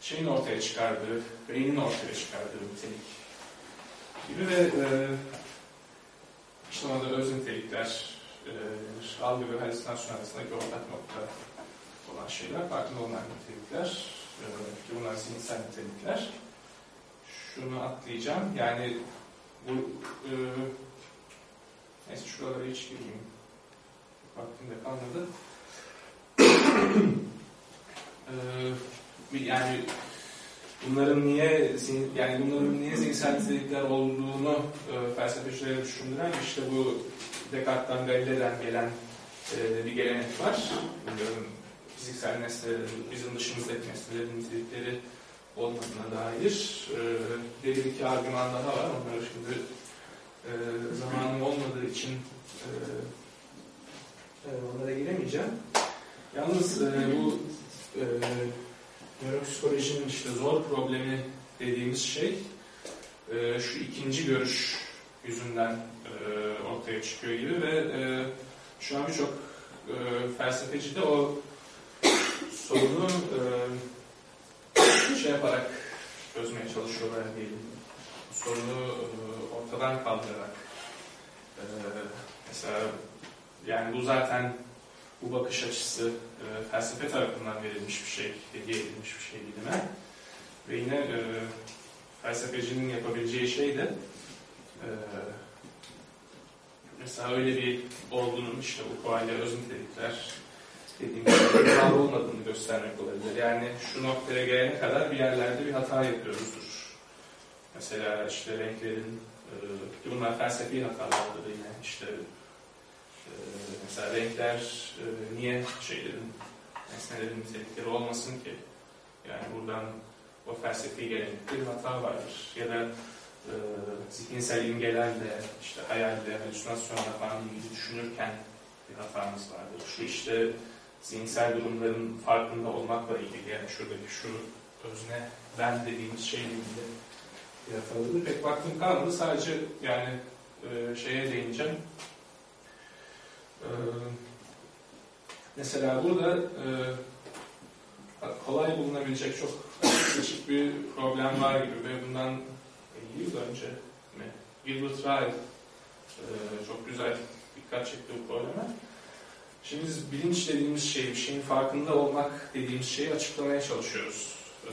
şeyin ortaya çıkardığı, beynin ortaya çıkardığı nitelik gibi ve e, işte ona da öz nitelikler, e, algı ve halüsinasyon arasındaki ortak nokta olan şeyler, farkında olmayan nitelikler, e, ki bunlar zihinsel nitelikler. Şunu atlayacağım, yani bu e, neyse şuralara hiç girmeyeyim. Vaktim de kalmadı. e, yani bunların niye yani bunların niye zihinsel nitelikler olduğunu e, felsefecilere düşündüren işte bu Descartes'tan Galile'den gelen e, bir gelenek var. Bilmiyorum fiziksel nesnelerin, bizim dışımızdaki nesnelerin nitelikleri olmadığına dair e, belli iki argüman daha var. Onları şimdi e, zamanım olmadığı için e, e, onlara giremeyeceğim. Yalnız e, bu e, nöropsikolojinin işte zor problemi dediğimiz şey e, şu ikinci görüş yüzünden e, ortaya çıkıyor gibi ve e, şu an birçok e, felsefeci de o sorunu e, şey yaparak çözmeye çalışıyorlar diyelim. Sorunu e, ortadan kaldırarak e, mesela yani bu zaten bu bakış açısı e, felsefe tarafından verilmiş bir şey, hediye edilmiş bir şey bilime. Ve yine e, felsefecinin yapabileceği şey de e, mesela öyle bir olgunun işte bu koayla öz nitelikler dediğim gibi var olmadığını göstermek olabilir. Yani şu noktaya gelene kadar bir yerlerde bir hata yapıyoruzdur. Mesela işte renklerin, e, bunlar felsefi hatalardır yine. İşte mesela renkler e, niye şeylerin, nesnelerin nitelikleri olmasın ki? Yani buradan o felsefi gelenekte bir hata vardır. Ya da e, zihinsel imgelerle, işte hayalle, halüsinasyonla falan ilgili düşünürken bir hatamız vardır. Şu işte zihinsel durumların farkında olmakla ilgili yani şuradaki şu özne ben dediğimiz şeyle ilgili bir hatalıdır. Pek vaktim kalmadı. Sadece yani e, şeye değineceğim. E, mesela burada e, kolay bulunabilecek çok küçük bir problem var gibi ve bundan 50 yıl önce mi? Gilbert Ryle e, çok güzel dikkat çekti bu probleme. Şimdi biz bilinç dediğimiz şey, bir şeyin farkında olmak dediğimiz şeyi açıklamaya çalışıyoruz. Ee,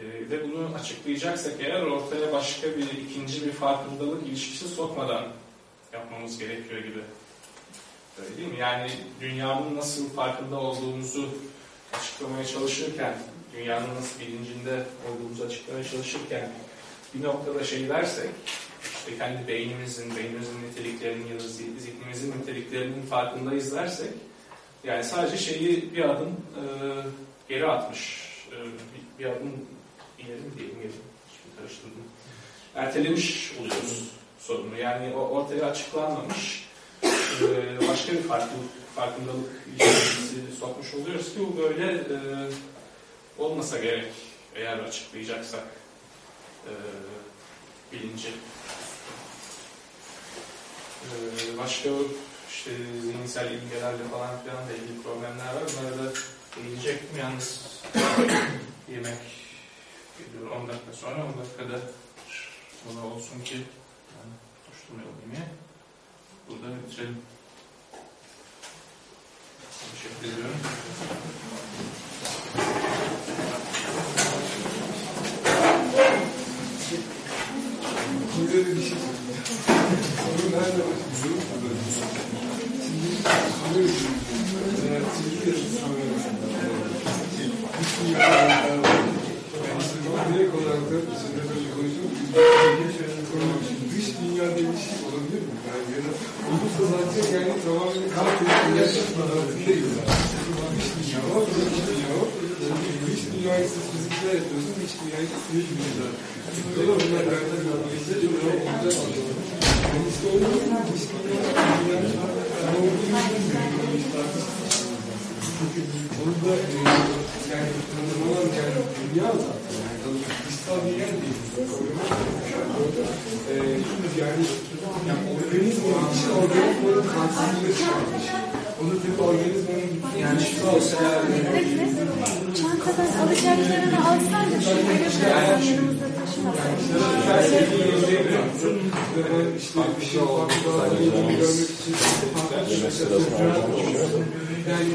e, ve bunu açıklayacaksak eğer ortaya başka bir ikinci bir farkındalık ilişkisi sokmadan yapmamız gerekiyor gibi. Öyle değil mi? Yani dünyanın nasıl farkında olduğumuzu açıklamaya çalışırken, dünyanın nasıl bilincinde olduğumuzu açıklamaya çalışırken bir noktada şey dersek, işte kendi beynimizin, beynimizin niteliklerinin ya da zihnimizin niteliklerinin farkındayız dersek, yani sadece şeyi bir adım e, geri atmış, e, bir, bir adım ileri mi diyelim, geri, şimdi karıştırdım. Ertelemiş oluyoruz sorunu. Yani o ortaya açıklanmamış e, başka bir farklılık, farkındalık ilişkisi sokmuş oluyoruz ki bu böyle e, olmasa gerek eğer açıklayacaksak e, bilinci. Ee, başka işte zihinsel ilgilerle falan filan da ilgili problemler var. Bunlara da değinecektim. Yalnız yemek geliyor 10 dakika sonra 10 dakikada mola olsun ki koşturmayalım yemeğe. Burada bitirelim. Teşekkür ediyorum. Da bir şey. Sorun nerede başlıyor? Şimdi şöyle bir şey. Direkt olarak da böyle dünya diye bir şey olabilir mi? Yani ya da olursa zaten yani tamamen kalp yaşatmadan değil. Dış dünya var, dış dünya var. Dış dünyayı siz fizikler yapıyorsunuz, dış dünyayı siz dünyada. Dolayısıyla bunlar beraber görmeyince çok olacak. Yani işte o dış dünya, dünya, ne olduğunu bilmiyorum. Çünkü onu da yani tanımlanan yani dünya zaten yani tanımlanan bir yer değil. E, yani yani organizmanın içi organizmanın kanserliğine çıkarmış. Onu tabii organizmanın yani dışsal Çantadan alacaklarını alsan da şu böyle bıraksan yanımızda taşımasan. işte bir şey görmek için. Yani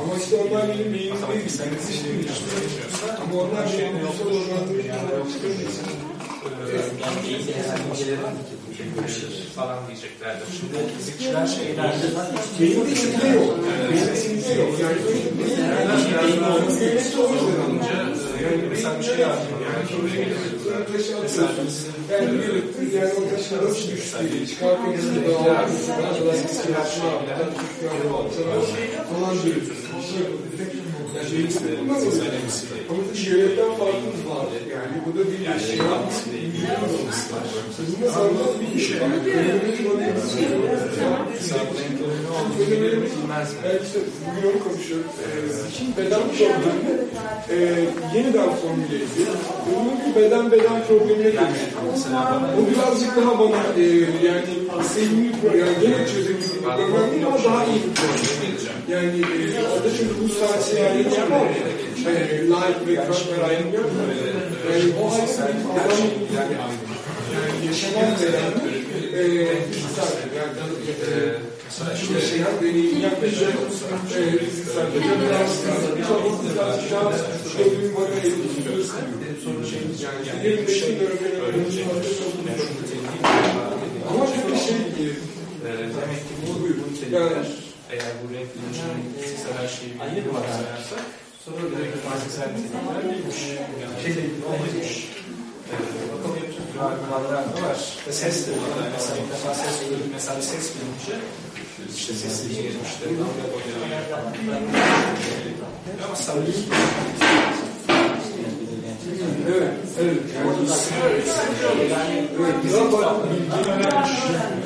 ama işte onlar benim beynimdeydi. Sen hiç bilmiyorsun. Ama onlar benim dışta ormanlarından çıkıyor için. falan diyeceklerdir. Şimdi fizikçiler şeyler Benim de içimde yok. Benim de içimde yok. Yani benim de olunca yani mesela bir şey yaptım yani şöyle gelebilir. taşı atıyorsun. Yani yürüttün. Yani o taşı nasıl düştü? Çıkarken yanında dağılmışsın. Acaba istilasyon yaptın. Falan diyorsun. Bir şey de bundan oluyor. Ama yönetten farkımız var. Yani bu da bir şey Evet işte bugün onu beden problemi e. Bunun bir beden beden problemine dönüşüyor. Bu birazcık daha bana e, yani sevimli bir yani gene bir problem ama daha iyi bir problem. Yani e, orada çünkü bu yer var. E, live ve yer var. Yani o aslında bir adam yani yani veren e, fiziksel yani e, bir şey yap, deneyim yaklaşık e, fiziksel de biraz çok birazcık daha gördüğüm bana etkiliyorsun. Yani benim de şimdi öğrenmenin ama tabii şey gibi Demek ki bu yani Eğer bu renk fiziksel her şeyi bir bir varsayarsak sonra direkt fiziksel nitelikler değilmiş. Yani şey olmaymış. Ee, bakalım yapacağız. Kurallar da var. İşte ses de var. Yani mesela ilk defa ses duyuyoruz. Mesela bir ses bilinci işte sesli geçmişte dalga boyunca ama sabır Evet, evet. Yani, yani evet, bizim bilgi önemli.